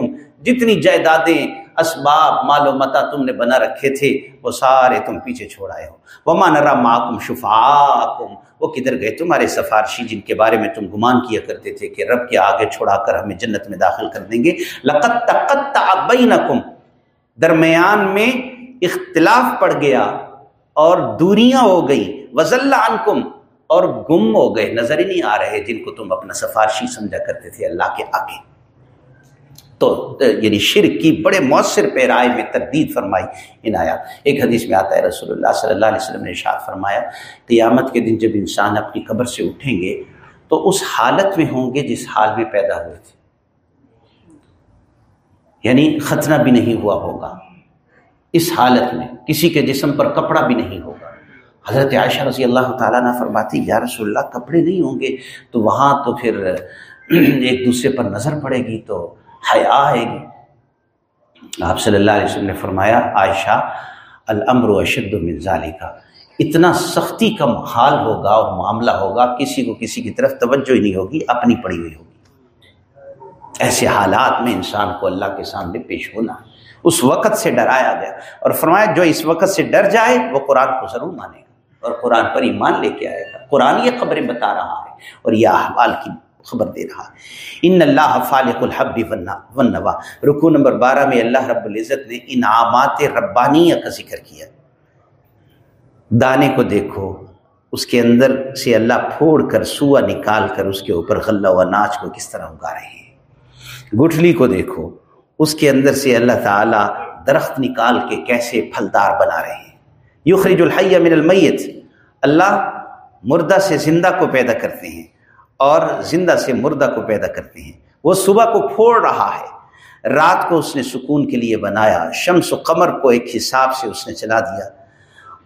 Speaker 1: جتنی جائیدادیں، اسباب، مال و متا تم نے بنا رکھے تھے، وہ سارے تم پیچھے چھوڑ آئے ہو۔ وہ مانرا ماکم شفا وہ کدھر گئے؟ تمہارے سفارشی جن کے بارے میں تم گمان کیا کرتے تھے کہ رب کے آگے چھوڑا کر ہمیں جنت میں داخل کر دیں گے۔ لقت تقت بینکم درمیان میں اختلاف پڑ گیا۔ اور دوریاں ہو گئی وزل عنکم اور گم ہو گئے۔ نظر ہی نہیں آ رہے جن کو تم اپنا سفارشی سمجھا کرتے تھے اللہ کے آگے۔ تو یعنی شرک کی بڑے مؤثر پیرائے میں تردید فرمائی ان آیات۔ ایک حدیث میں آتا ہے، رسول اللہ صلی اللہ علیہ وسلم نے اشاعت فرمایا، قیامت کے دن جب انسان اپنی قبر سے اٹھیں گے، تو اس حالت میں ہوں گے جس حال میں پیدا ہوئے تھے۔ یعنی ختنہ بھی نہیں ہوا ہوگا۔ اس حالت میں کسی کے جسم پر کپڑا بھی نہیں ہوگا۔ حضرت عائشہ رضی اللہ تعالیٰ نہ فرماتی، یا رسول اللہ، کپڑے نہیں ہوں گے، تو وہاں تو پھر (clears throat) ایک دوسرے پر نظر پڑے گی، تو حیا آئے گی۔ آپ صلی اللہ علیہ وسلم نے فرمایا، عائشہ، الامر و اشد ذالی کا اتنا سختی کا حال ہوگا اور معاملہ ہوگا، کسی کو کسی کی طرف توجہ ہی نہیں ہوگی، اپنی پڑی ہوئی ہوگی۔ ایسے حالات میں انسان کو اللہ کے سامنے پیش ہونا اس وقت سے ڈرایا گیا۔ اور فرمایا، جو اس وقت سے ڈر جائے، وہ قرآن کو ضرور مانے گا۔ اور قرآن پر ایمان لے کے آئے گا۔ قرآن یہ خبریں بتا رہا ہے اور یہ احوال کی خبر دے رہا ہے۔ ان اللہ فالق الحب ون نوا رکو نمبر بارہ میں اللہ رب العزت نے انعامات ربانیہ کا ذکر کیا۔ دانے کو دیکھو، اس کے اندر سے اللہ پھوڑ کر، سوا نکال کر، اس کے اوپر غلہ و اناج کو کس طرح اگا رہے ہیں۔ گٹھلی کو دیکھو اس کے اندر سے اللہ تعالیٰ درخت نکال کے کیسے پھلدار بنا رہے ہیں۔ یخرج الحی من المیت۔ اللہ مردہ سے زندہ کو پیدا کرتے ہیں اور زندہ سے مردہ کو پیدا کرتے ہیں۔ وہ صبح کو پھوڑ رہا ہے۔ رات کو اس نے سکون کے لیے بنایا۔ شمس و قمر کو ایک حساب سے اس نے چلا دیا۔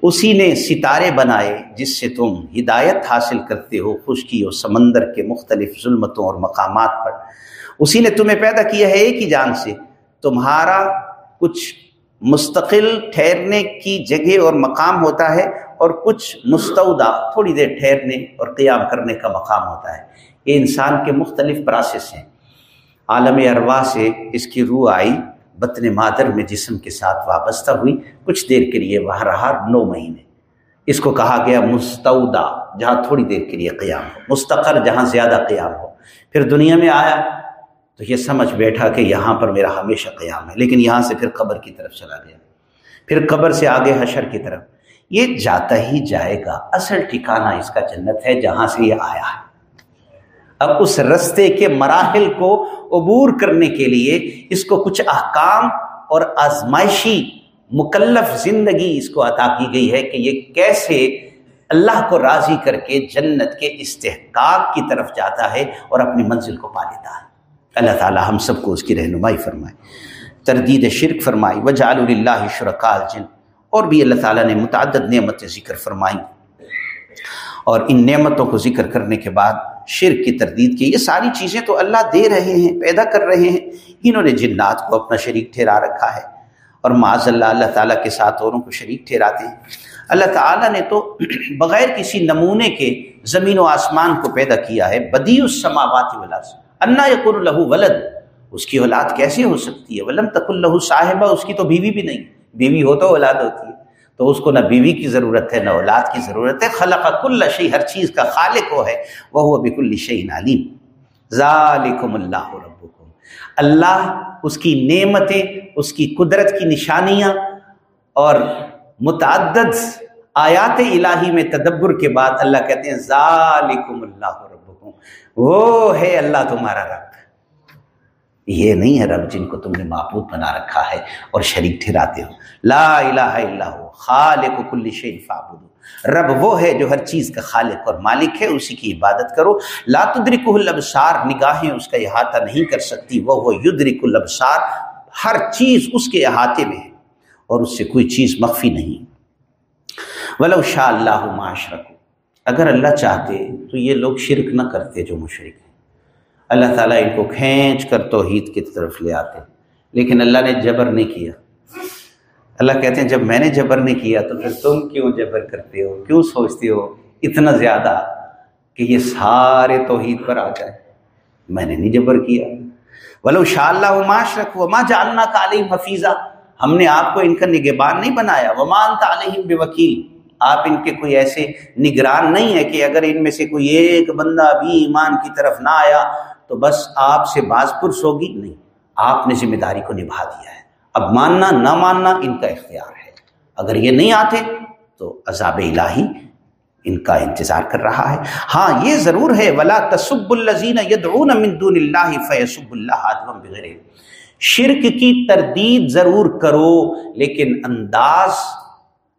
Speaker 1: اسی نے ستارے بنائے جس سے تم ہدایت حاصل کرتے ہو خشکی و سمندر کے مختلف ظلمتوں اور مقامات پر۔ اسی نے تمہیں پیدا کیا ہے ایک ہی جان سے۔ تمہارا کچھ مستقل ٹھہرنے کی جگہ اور مقام ہوتا ہے اور کچھ مستعودہ تھوڑی دیر ٹھہرنے اور قیام کرنے کا مقام ہوتا ہے۔ یہ انسان کے مختلف پراسس ہیں۔ عالم اروا سے اس کی روح آئی، بطن مادر میں جسم کے ساتھ وابستہ ہوئی۔ کچھ دیر کے لیے وہاں رہا، نو مہینے۔ اس کو کہا گیا مستعودہ جہاں تھوڑی دیر کے لیے قیام ہو۔ مستقر، جہاں زیادہ قیام ہو۔ پھر دنیا میں آیا۔ تو یہ سمجھ بیٹھا کہ یہاں پر میرا ہمیشہ قیام ہے۔ لیکن یہاں سے پھر قبر کی طرف چلا گیا۔ پھر قبر سے آگے حشر کی طرف۔ یہ جاتا ہی جائے گا۔ اصل ٹھکانہ اس کا جنت ہے جہاں سے یہ آیا ہے۔ اب اس رستے کے مراحل کو عبور کرنے کے لیے اس کو کچھ احکام اور آزمائشی مکلف زندگی اس کو عطا کی گئی ہے کہ یہ کیسے اللہ کو راضی کر کے جنت کے استحقاق کی طرف جاتا ہے اور اپنی منزل کو پا لیتا ہے۔ اللہ تعالیٰ ہم سب کو اس کی رہنمائی فرمائے۔ تردید شرک فرمائی، وجعل اللہ شرکال جن اور بھی اللہ تعالیٰ نے متعدد نعمتیں ذکر فرمائیں۔ اور ان نعمتوں کو ذکر کرنے کے بعد شرک کی تردید کی، یہ ساری چیزیں تو اللہ دے رہے ہیں، پیدا کر رہے ہیں۔ انہوں نے جنات کو اپنا شریک ٹھہرا رکھا ہے۔ اور معاذ اللہ اللہ تعالیٰ کے ساتھ اوروں کو شریک ٹھہراتے ہیں۔ اللہ تعالیٰ نے تو (clears throat) بغیر کسی نمونے کے زمین و آسمان کو پیدا کیا ہے، بدی السماوات والارض۔ انا یقر الہ ولد، اس کی اولاد کیسے ہو سکتی ہے؟ ولم تک اللہ صاحبہ، اس کی تو بیوی بھی نہیں۔ بیوی ہو تو اولاد ہوتی ہے۔ تو اس کو نہ بیوی کی ضرورت ہے، نہ اولاد کی ضرورت ہے۔ خلق کل شی ہر چیز کا خالق وہ ہے۔ وہ بک الشعین علیم۔ ذالکم اللہ ربکم۔ اللہ اس کی نعمتیں، اس کی قدرت کی نشانیاں اور متعدد آیات الہی میں تدبر کے بعد اللہ کہتے ہیں، ذالکم اللہ وہ ہے اللہ تمہارا رب۔ یہ نہیں ہے رب جن کو تم نے معبود بنا رکھا ہے اور شریک ٹھہراتے ہو۔ لا الہ الا ہو خالق کل شیء فعبدو رب وہ ہے جو ہر چیز کا خالق اور مالک ہے، اسی کی عبادت کرو۔ لا تدرکہ الابصار، نگاہیں اس کا احاطہ نہیں کر سکتی۔ وہ وہ یدرک الابصار، ہر چیز اس کے احاطے میں ہے۔ اور اس سے کوئی چیز مخفی نہیں۔ ولو شاء اللہ معاشرکو اگر اللہ چاہتے تو یہ لوگ شرک نہ کرتے جو مشرق ہیں۔ اللہ تعالیٰ ان کو کھینچ کر توحید کی طرف لے آتے لیکن اللہ نے جبر نہیں کیا۔ اللہ کہتے ہیں، جب میں نے جبر نہیں کیا تو پھر تم کیوں جبر کرتے ہو؟ کیوں سوچتے ہو اتنا زیادہ کہ یہ سارے توحید پر آ جائے؟ میں نے نہیں جبر کیا۔ ولو شاء اللہ معاشرک وما جالنا تعلیم حفیظہ ہم نے آپ کو ان کا نگبان نہیں بنایا۔ ومان تعلیم بے وکیل آپ ان کے کوئی ایسے نگران نہیں ہے کہ اگر ان میں سے کوئی ایک بندہ بھی ایمان کی طرف نہ آیا تو بس آپ سے باز پرس ہوگی؟ نہیں، آپ نے ذمہ داری کو نبھا دیا ہے۔ اب ماننا، نہ ماننا ان کا اختیار ہے۔ اگر یہ نہیں آتے تو عذاب الہی ان کا انتظار کر رہا ہے۔ ہاں یہ ضرور ہے، ولا تصب الزین یدعون من دون اللہ فیسب اللہ عدم بغیر شرک کی تردید ضرور کرو، لیکن انداز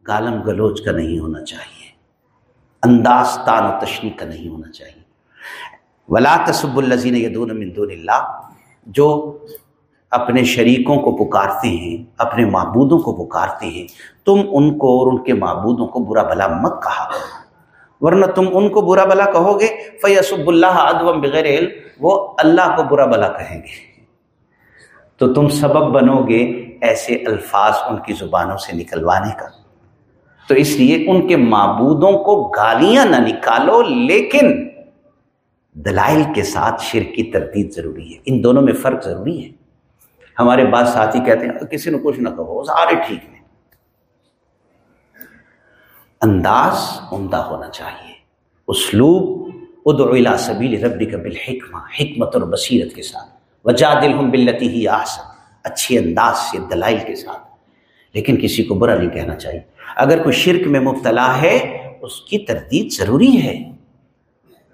Speaker 1: گالم گلوچ کا نہیں ہونا چاہیے۔ انداز تان و تشنی کا نہیں ہونا چاہیے۔ ولا تصب الزین یدون من دون اللہ جو اپنے شریکوں کو پکارتے ہیں، اپنے معبودوں کو پکارتے ہیں، تم ان کو اور ان کے معبودوں کو برا بلا مت کہا۔ ورنہ تم ان کو برا بلا کہو گے فیصب اللہ ادوم بغیر علم، وہ اللہ کو برا بلا کہیں گے۔ تو تم سبب بنو گے ایسے الفاظ ان کی زبانوں سے نکلوانے کا۔ تو اس لیے ان کے معبودوں کو گالیاں نہ نکالو، لیکن دلائل کے ساتھ شرک کی تردید ضروری ہے۔ ان دونوں میں فرق ضروری ہے۔ ہمارے بعض ساتھی کہتے ہیں، کسی نے کچھ نہ کہو، سارے ٹھیک ہیں۔ انداز عمدہ ہونا چاہیے۔ اسلوب ادعلا سبیل ربی کا بالحکمہ، حکمت اور بصیرت کے ساتھ۔ وجا دل ہم بلتی ہی آسن اچھی انداز سے دلائل کے ساتھ۔ لیکن کسی کو برا نہیں کہنا چاہیے۔ اگر کوئی شرک میں مبتلا ہے، اس کی تردید ضروری ہے۔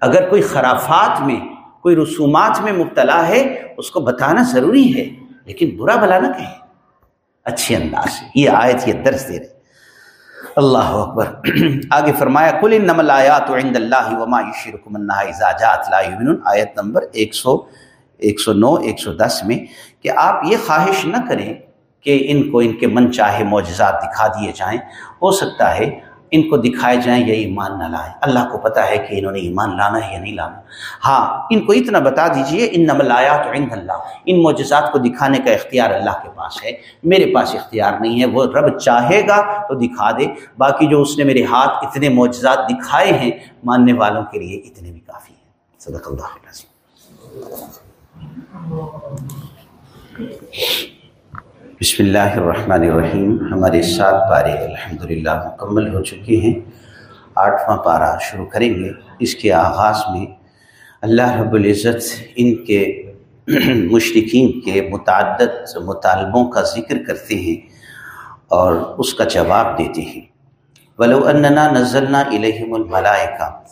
Speaker 1: اگر کوئی خرافات میں، کوئی رسومات میں مبتلا ہے، اس کو بتانا ضروری ہے۔ لیکن برا بلا نہ کہیں اچھے انداز سے یہ آیت، یہ درس دے رہے اللہ اکبر۔ (clears throat) آگے فرمایا کل نمل آیات عند اللہ وما یشرکم انہا اذا جات لا یؤمنون۔ آیت نمبر ایک سو ایک سو نو، ایک سو دس میں کہ آپ یہ خواہش نہ کریں کہ ان کو ان کے من چاہے معجزات دکھا دیے جائیں۔ ہو سکتا ہے ان کو دکھائے جائیں یا ایمان نہ لائیں۔ اللہ کو پتہ ہے کہ انہوں نے ایمان لانا ہے یا نہیں لانا۔ ہاں ان کو اتنا بتا دیجیے ان نملایات عند اللہ۔ ان معجزات کو دکھانے کا اختیار اللہ کے پاس ہے۔ میرے پاس اختیار نہیں ہے، وہ رب چاہے گا تو دکھا دے۔ باقی جو اس نے میرے ہاتھ اتنے معجزات دکھائے ہیں، ماننے والوں کے لیے اتنے بھی کافی ہیں۔ صدق اللہ بسم اللہ الرحمن الرحیم۔ ہمارے سات پارے الحمدللہ مکمل ہو چکے ہیں۔ آٹھواں پارہ شروع کریں گے۔ اس کے آغاز میں اللہ رب العزت ان کے (clears throat) مشرقین کے متعدد مطالبوں کا ذکر کرتے ہیں اور اس کا جواب دیتے ہیں۔ ولو اننا نزلنا الیہم الملائکہ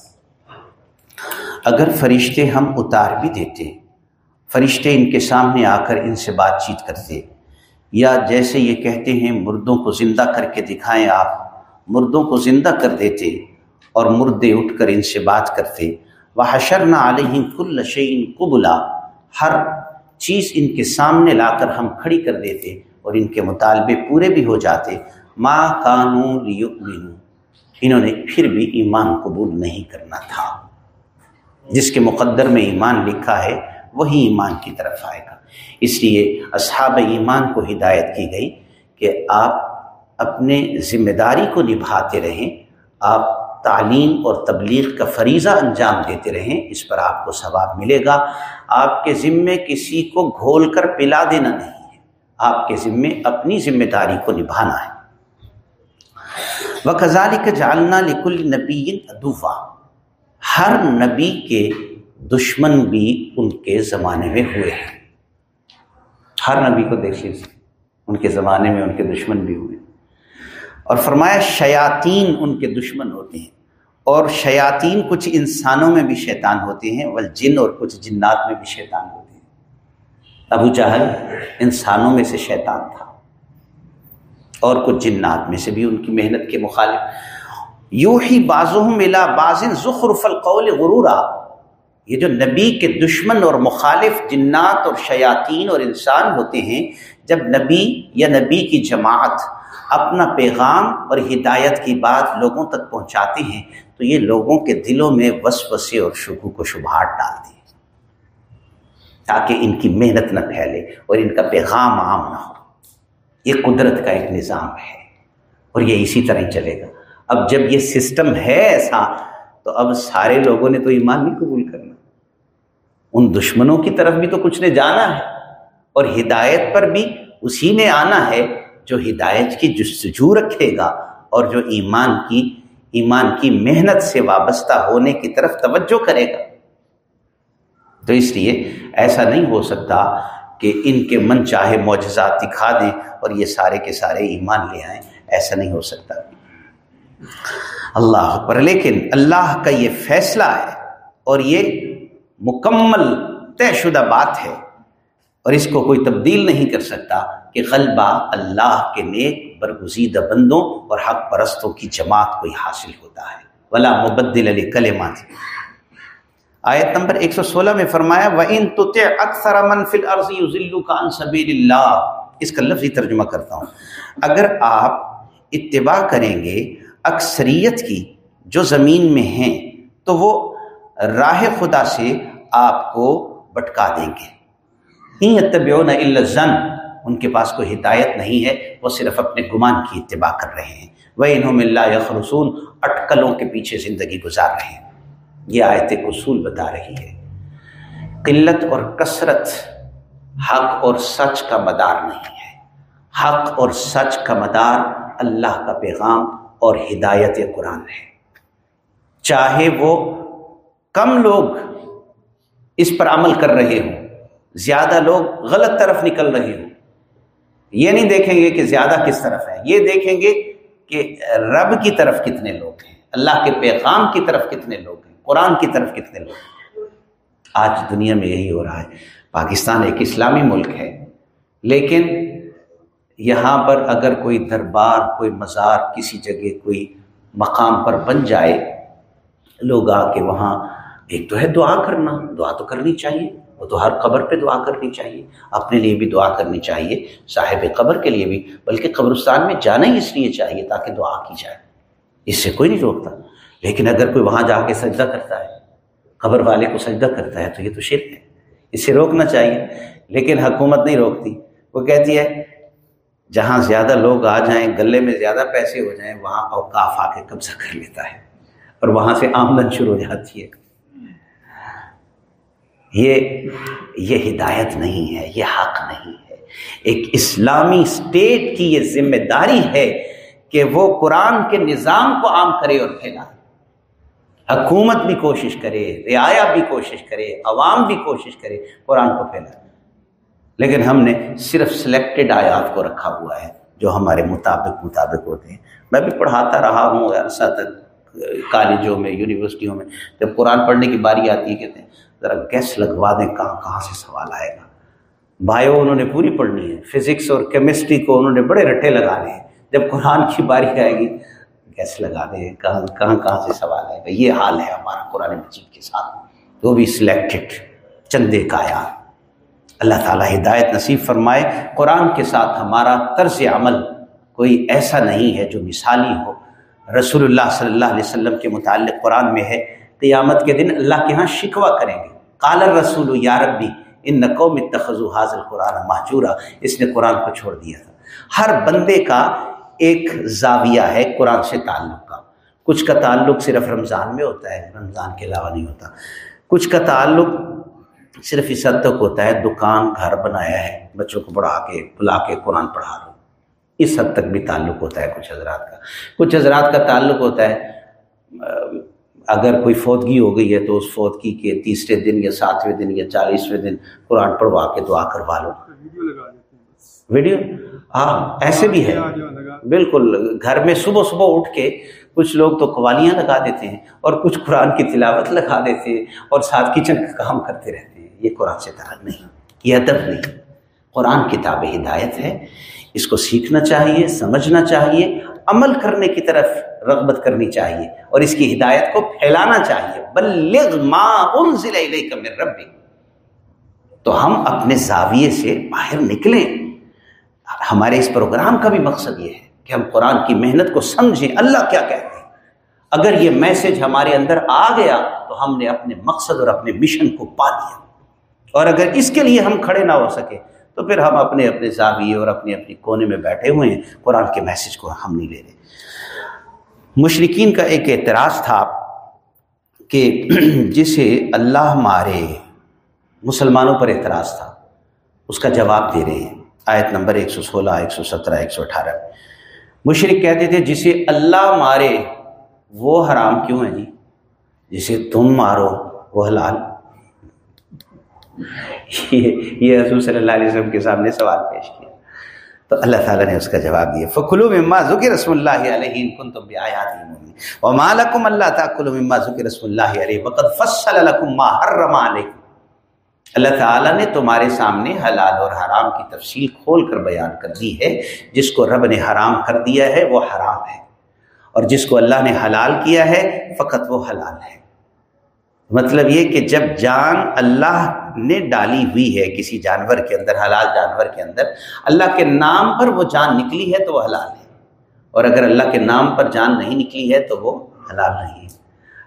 Speaker 1: اگر فرشتے ہم اتار بھی دیتے، فرشتے ان کے سامنے آ کر ان سے بات چیت کرتے۔ یا جیسے یہ کہتے ہیں، مردوں کو زندہ کر کے دکھائیں آپ، مردوں کو زندہ کر دیتے اور مردے اٹھ کر ان سے بات کرتے۔ وہ حشر نہ علیہ کل شعین قبلا۔ ہر چیز ان کے سامنے لا کر ہم کھڑی کر دیتے اور ان کے مطالبے پورے بھی ہو جاتے۔ ماں قانون انہوں نے پھر بھی ایمان قبول نہیں کرنا تھا۔ جس کے مقدر میں ایمان لکھا ہے، وہی ایمان کی طرف آئے گا۔ اس لیے اصحاب ایمان کو ہدایت کی گئی کہ آپ اپنے ذمہ داری کو نبھاتے رہیں، آپ تعلیم اور تبلیغ کا فریضہ انجام دیتے رہیں، اس پر آپ کو ثواب ملے گا۔ آپ کے ذمے کسی کو گھول کر پلا دینا نہیں ہے۔ آپ کے ذمے اپنی ذمہ داری کو نبھانا ہے۔ وہ کزالی کا جالنا لکل نبی ادوفا ہر نبی کے دشمن بھی ان کے زمانے میں ہوئے ہیں۔ ہر نبی کو دیکھ لیجیے ان کے زمانے میں ان کے دشمن بھی ہوئے۔ اور فرمایا، شیاطین ان کے دشمن ہوتے ہیں۔ اور شیاطین کچھ انسانوں میں بھی شیطان ہوتے ہیں ول جن اور کچھ جنات میں بھی شیطان ہوتے ہیں۔ ابو جہل انسانوں میں سے شیطان تھا۔ اور کچھ جنات میں سے بھی ان کی محنت کے مخالف۔ یوں ہی بازو ملا بازن ذخر القول غرورا۔ یہ جو نبی کے دشمن اور مخالف جنات اور شیاطین اور انسان ہوتے ہیں، جب نبی یا نبی کی جماعت اپنا پیغام اور ہدایت کی بات لوگوں تک پہنچاتے ہیں، تو یہ لوگوں کے دلوں میں وسوسے اور شکو کو شبہات ڈالتے ہیں تاکہ ان کی محنت نہ پھیلے اور ان کا پیغام عام نہ ہو۔ یہ قدرت کا ایک نظام ہے اور یہ اسی طرح ہی چلے گا۔ اب جب یہ سسٹم ہے ایسا، تو اب سارے لوگوں نے تو ایمان نہیں قبول کرنا۔ ان دشمنوں کی طرف بھی تو کچھ نے جانا ہے، اور ہدایت پر بھی اسی نے آنا ہے جو ہدایت کی جستجو رکھے گا اور جو ایمان کی ایمان کی محنت سے وابستہ ہونے کی طرف توجہ کرے گا۔ تو اس لیے ایسا نہیں ہو سکتا کہ ان کے من چاہے معجزات دکھا دیں اور یہ سارے کے سارے ایمان لے آئیں، ایسا نہیں ہو سکتا۔ اللہ پر، لیکن اللہ کا یہ فیصلہ ہے اور یہ مکمل طے شدہ بات ہے اور اس کو کوئی تبدیل نہیں کر سکتا کہ غلبہ اللہ کے نیک برگزیدہ بندوں اور حق پرستوں کی جماعت کو ہی حاصل ہوتا ہے۔ ولا مبدل علی کلمات آیت نمبر 116 میں فرمایا، وَإِن تُتِعْ أَكْثَرَ مَنْ فِي الْأَرْضِ يُزِلُّكَ عَنْ سَبِيلِ اللَّهِ۔ اس کا لفظی ترجمہ کرتا ہوں۔ اگر آپ اتباع کریں گے اکثریت کی جو زمین میں ہیں، تو وہ راہ خدا سے آپ کو بٹکا دیں گے۔ ہی زن ان کے پاس کوئی ہدایت نہیں ہے، وہ صرف اپنے گمان کی اتباع کر رہے ہیں۔ وہ انہوں اللہ یخرسون اٹکلوں کے پیچھے زندگی گزار رہے ہیں۔ یہ آیت اصول بتا رہی ہے۔ قلت اور کثرت حق اور سچ کا مدار نہیں ہے۔ حق اور سچ کا مدار اللہ کا پیغام اور ہدایت قرآن ہے۔ چاہے وہ کم لوگ اس پر عمل کر رہے ہوں، زیادہ لوگ غلط طرف نکل رہے ہوں۔ یہ نہیں دیکھیں گے کہ زیادہ کس طرف ہے یہ دیکھیں گے کہ رب کی طرف کتنے لوگ ہیں، اللہ کے پیغام کی طرف کتنے لوگ ہیں، قرآن کی طرف کتنے لوگ ہیں۔ آج دنیا میں یہی ہو رہا ہے، پاکستان ایک اسلامی ملک ہے، لیکن یہاں پر اگر کوئی دربار، کوئی مزار کسی جگہ، کوئی مقام پر بن جائے، لوگ آ کے وہاں ایک تو ہے دعا کرنا، دعا تو کرنی چاہیے۔ وہ تو ہر قبر پہ دعا کرنی چاہیے۔ اپنے لیے بھی دعا کرنی چاہیے۔ صاحب قبر کے لیے بھی، بلکہ قبرستان میں جانا ہی اس لیے چاہیے تاکہ دعا کی جائے۔ اس سے کوئی نہیں روکتا۔ لیکن اگر کوئی وہاں جا کے سجدہ کرتا ہے، قبر والے کو سجدہ کرتا ہے، تو یہ تو شرک ہے۔ اسے روکنا چاہیے۔ لیکن حکومت نہیں روکتی۔ وہ کہتی ہے، جہاں زیادہ لوگ آ جائیں، گلے میں زیادہ پیسے ہو جائیں، وہاں اوقاف آ کے قبضہ کر لیتا ہے۔ اور وہاں سے آمدن شروع ہو جاتی ہے۔ یہ یہ ہدایت نہیں ہے، یہ حق نہیں ہے۔ ایک اسلامی اسٹیٹ کی یہ ذمہ داری ہے کہ وہ قرآن کے نظام کو عام کرے اور پھیلائے۔ حکومت بھی کوشش کرے، رعایا بھی کوشش کرے، عوام بھی کوشش کرے قرآن کو پھیلائے۔ لیکن ہم نے صرف سلیکٹڈ آیات کو رکھا ہوا ہے جو ہمارے مطابق مطابق ہوتے ہیں۔ میں بھی پڑھاتا رہا ہوں، عرصہ تک کالجوں میں، یونیورسٹیوں میں، جب قرآن پڑھنے کی باری آتی ہے، کہتے ہیں ذرا گیس لگوا دیں کہاں کہاں سے سوال آئے گا۔ بایو انہوں نے پوری پڑھنی ہے۔ فزکس اور کیمسٹری کو انہوں نے بڑے رٹے لگانے ہیں جب قرآن کی باری آئے گی گیس لگا دیں کہاں کہاں کہاں سے سوال آئے گا۔ یہ حال ہے ہمارا قرآن مجید کے ساتھ۔ وہ بھی سلیکٹڈ چندے کا یار اللہ تعالیٰ ہدایت نصیب فرمائے۔ قرآن کے ساتھ ہمارا طرز عمل کوئی ایسا نہیں ہے جو مثالی ہو۔ رسول اللہ صلی اللہ علیہ وسلم کے متعلق قرآن میں ہے۔ قیامت کے دن اللہ کے ہاں شکوہ کریں گے۔ کالر رسول یارب بھی ان نقو میں تخذو حاضر قرآن محجورہ اس نے قرآن کو چھوڑ دیا تھا۔ ہر بندے کا ایک زاویہ ہے قرآن سے تعلق کا۔ کچھ کا تعلق صرف رمضان میں ہوتا ہے، رمضان کے علاوہ نہیں ہوتا۔ کچھ کا تعلق صرف اس حد تک ہوتا ہے، دکان، گھر بنایا ہے، بچوں کو پڑھا کے، بلا کے قرآن پڑھا رہا ہوں۔ اس حد تک بھی تعلق ہوتا ہے کچھ حضرات کا۔ کچھ حضرات کا تعلق ہوتا ہے اگر کوئی فوتگی ہو گئی ہے تو اس فوتگی کے تیسرے دن یا ساتویں دن یا چالیسویں دن قرآن پڑھوا کے دعا کروا لو۔ ویڈیو ہاں ایسے بھی ہے۔ بالکل گھر میں صبح صبح اٹھ کے کچھ لوگ تو قوالیاں لگا دیتے ہیں اور کچھ قرآن کی تلاوت لگا دیتے ہیں اور ساتھ کچن کا کام کرتے رہتے ہیں۔ یہ قرآن سے تعلق نہیں یہ ادب نہیں۔ قرآن کتاب ہدایت ہے۔ اس کو سیکھنا چاہیے سمجھنا چاہیے عمل کرنے کی طرف رغبت کرنی چاہیے اور اس کی ہدایت کو پھیلانا چاہیے۔ بلغ ما انزل الیک من ربی تو ہم اپنے زاویے سے باہر نکلیں۔ ہمارے اس پروگرام کا بھی مقصد یہ ہے کہ ہم قرآن کی محنت کو سمجھیں۔ اللہ کیا کہتے ہیں؟ اگر یہ میسج ہمارے اندر آ گیا تو ہم نے اپنے مقصد اور اپنے مشن کو پا دیا اور اگر اس کے لیے ہم کھڑے نہ ہو سکے تو پھر ہم اپنے اپنے زاویے اور اپنی اپنی کونے میں بیٹھے ہوئے ہیں۔ قرآن کے میسج کو ہم نہیں لے رہے۔ مشرقین کا ایک اعتراض تھا کہ (clears throat) جسے اللہ مارے، مسلمانوں پر اعتراض تھا۔ اس کا جواب دے رہے ہیں۔ آیت نمبر ایک سو سولہ، ایک سو سترہ، ایک سو اٹھارہ۔ مشرق کہتے تھے، جسے اللہ مارے، وہ حرام کیوں ہے جی؟ جسے تم مارو، وہ حلال۔ یہ حضور صلی اللہ علیہ وسلم کے سامنے سوال پیش کیا۔ تو اللہ تعالیٰ نے اس کا جواب دیا۔ فکلو مما ذکر رسم اللہ علیہ کن تم آیات وما لکم اللہ تعالی مما ذکر رسم اللہ علیہ وقد فصل لکم ما حرم علیکم اللہ تعالیٰ نے تمہارے سامنے حلال اور حرام کی تفصیل کھول کر بیان کر دی ہے۔ جس کو رب نے حرام کر دیا ہے، وہ حرام ہے۔ اور جس کو اللہ نے حلال کیا ہے، فقط وہ حلال ہے۔ مطلب یہ کہ جب جان اللہ نے ڈالی ہوئی ہے کسی جانور کے اندر، حلال جانور کے اندر۔ اللہ کے نام پر وہ جان نکلی ہے تو وہ حلال ہے۔ اور اگر اللہ کے نام پر جان نہیں نکلی ہے تو وہ حلال نہیں ہے۔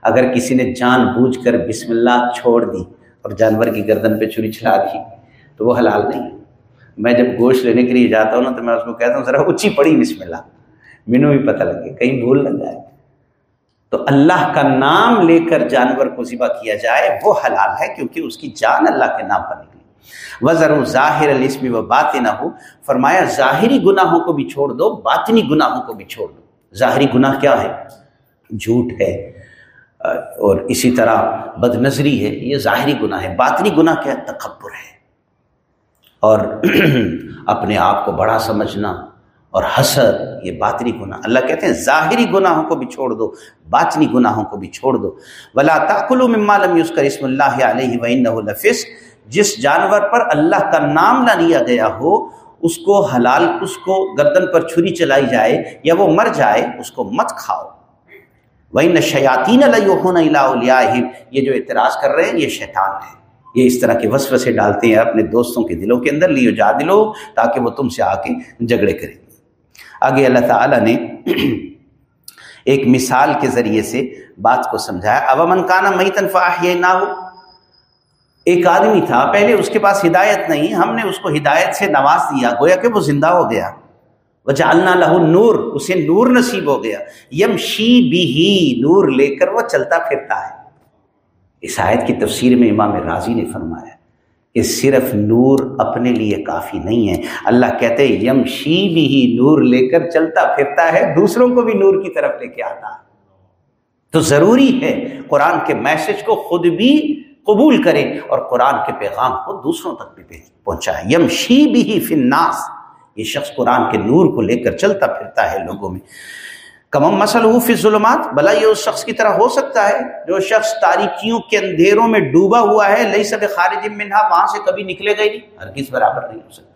Speaker 1: اگر کسی نے جان بوجھ کر بسم اللہ چھوڑ دی اور جانور کی گردن پہ چھری چلا دی، تو وہ حلال نہیں میں جب گوشت لینے کے لیے جاتا ہوں نا تو میں اس کو کہتا ہوں، ذرا اونچی پڑی بسم اللہ۔ مینو بھی پتہ لگے، کہیں بھول نہ جائے۔ تو اللہ کا نام لے کر جانور کو ذبح کیا جائے، وہ حلال ہے کیونکہ اس کی جان اللہ کے نام پر نکلی۔ وزر ظاہر الاسم و بات نہ ہو فرمایا، ظاہری گناہوں کو بھی چھوڑ دو، باطنی گناہوں کو بھی چھوڑ دو۔ ظاہری گناہ کیا ہے؟ جھوٹ ہے۔ اور اسی طرح بد نظری ہے، یہ ظاہری گناہ ہے۔ باطنی گناہ کیا تکبر ہے۔ اور (clears throat) اپنے آپ کو بڑا سمجھنا اور حسد، یہ باطنی گناہ۔ اللہ کہتے ہیں، ظاہری گناہوں کو بھی چھوڑ دو، باطنی گناہوں کو بھی چھوڑ دو۔ ولا تاکل مما لم یوز کر اسم اللہ علیہ و لفظ جس جانور پر اللہ کا نام نہ لیا گیا ہو، اس کو حلال، اس کو گردن پر چھری چلائی جائے یا وہ مر جائے، اس کو مت کھاؤ۔ وہی نہ شیاطین اللہ یہ جو اعتراض کر رہے ہیں، یہ شیطان ہے۔ یہ اس طرح کے وصف سے ڈالتے ہیں اپنے دوستوں کے دلوں کے اندر، لیو جا دلو، تاکہ وہ تم سے آ کے جھگڑے کریں۔ آگے اللہ تعالیٰ نے ایک مثال کے ذریعے سے بات کو سمجھایا۔ اب امن کانا مئی تنفاہ یہ نہ ہو ایک آدمی تھا، پہلے اس کے پاس ہدایت نہیں، ہم نے اس کو ہدایت سے نواز دیا، گویا کہ وہ زندہ ہو گیا۔ وہ جالنا لہو نور اسے نور نصیب ہو گیا۔ یم شی بھی ہی نور لے کر وہ چلتا پھرتا ہے۔ اس آیت کی تفسیر میں امام راضی نے فرمایا۔ کہ صرف نور اپنے لیے کافی نہیں ہے۔ اللہ کہتے یم شی بھی ہی نور لے کر چلتا پھرتا ہے، دوسروں کو بھی نور کی طرف لے کے آتا۔ ہے تو ضروری ہے قرآن کے میسج کو خود بھی قبول کرے اور قرآن کے پیغام کو دوسروں تک بھی پہنچائے یم شی بھی ہی فناس یہ شخص قرآن کے نور کو لے کر چلتا پھرتا ہے لوگوں میں۔ کمم مسل فی ظلمات بھلا یہ اس شخص کی طرح ہو سکتا ہے جو شخص تاریکیوں کے اندھیروں میں ڈوبا ہوا ہے لئی سب خارج منہا، وہاں سے کبھی نکلے گا ہی نہیں ہر کس برابر نہیں ہو سکتا۔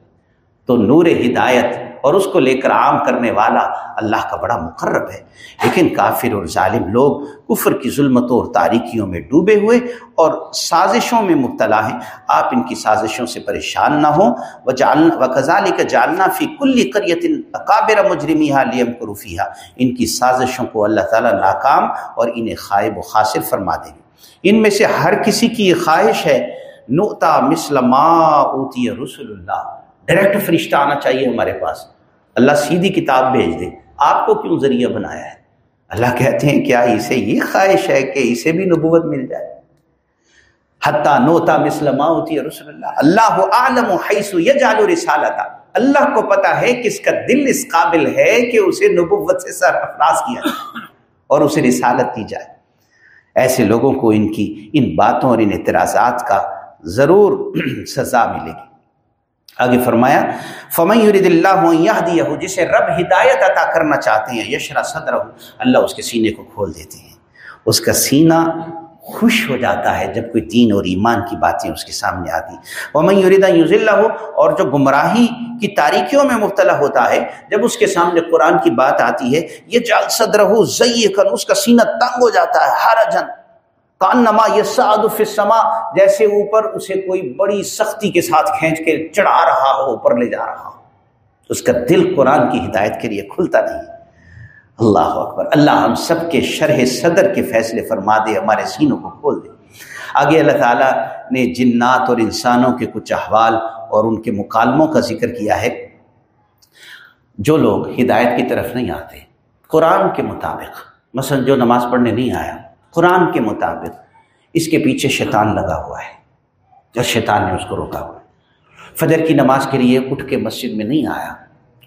Speaker 1: تو نور ہدایت اور اس کو لے کر عام کرنے والا اللہ کا بڑا مقرب ہے۔ لیکن کافر اور ظالم لوگ کفر کی ظلمتوں اور تاریکیوں میں ڈوبے ہوئے اور سازشوں میں مبتلا ہیں۔ آپ ان کی سازشوں سے پریشان نہ ہوں۔ وہ جالنا و غزالی کا جالنا فی کل کریت اکابر مجرمی لیم قروفی ان کی سازشوں کو اللہ تعالیٰ ناکام اور انہیں خائب و خاصر فرما دیں گے۔ ان میں سے ہر کسی کی یہ خواہش ہے نعتا مسلم اوتی رسول اللہ۔ ڈائریکٹ فرشتہ آنا چاہیے ہمارے پاس۔ اللہ سیدھی کتاب بھیج دے۔ آپ کو کیوں ذریعہ بنایا ہے؟ اللہ کہتے ہیں کیا اسے یہ خواہش ہے کہ اسے بھی نبوت مل جائے۔ حتیٰ نوتا مسلم ہوتی ہے رسول اللہ۔ اللہ عالم و حیث یجعل رسالتا۔ اللہ کو پتا ہے کہ اس کا دل اس قابل ہے کہ اسے نبوت سے سر افراز کیا جائے اور اسے رسالت دی جائے۔ ایسے لوگوں کو ان کی ان باتوں اور ان اعتراضات کا ضرور (clears throat) سزا ملے گی۔ آگے فرمایا، فمن یرید اللہ یہدیہ جسے رب ہدایت عطا کرنا چاہتے ہیں یشرا صدرہ، اللہ اس کے سینے کو کھول دیتے ہیں۔ اس کا سینہ خوش ہو جاتا ہے جب کوئی دین اور ایمان کی باتیں اس کے سامنے آتی۔ ومن یرید یذلہ اور جو گمراہی کی تاریکیوں میں مبتلا ہوتا ہے، جب اس کے سامنے قرآن کی بات آتی ہے، یہ جال صدرہ زیکن اس کا سینہ تنگ ہو جاتا ہے حرجن کان نما سما جیسے اوپر اسے کوئی بڑی سختی کے ساتھ کھینچ کے چڑھا رہا ہو، اوپر لے جا رہا ہو۔ اس کا دل قرآن کی ہدایت کے لیے کھلتا نہیں۔ اللہ اکبر، اللہ ہم سب کے شرح صدر کے فیصلے فرما دے، ہمارے سینوں کو کھول دے۔ آگے اللہ تعالیٰ نے جنات اور انسانوں کے کچھ احوال اور ان کے مکالموں کا ذکر کیا ہے۔ جو لوگ ہدایت کی طرف نہیں آتے، قرآن کے مطابق، مثلا جو نماز پڑھنے نہیں آیا قرآن کے مطابق اس کے پیچھے شیطان لگا ہوا ہے۔ جب شیطان نے اس کو روکا ہوا ہے۔ فجر کی نماز کے لیے اٹھ کے مسجد میں نہیں آیا۔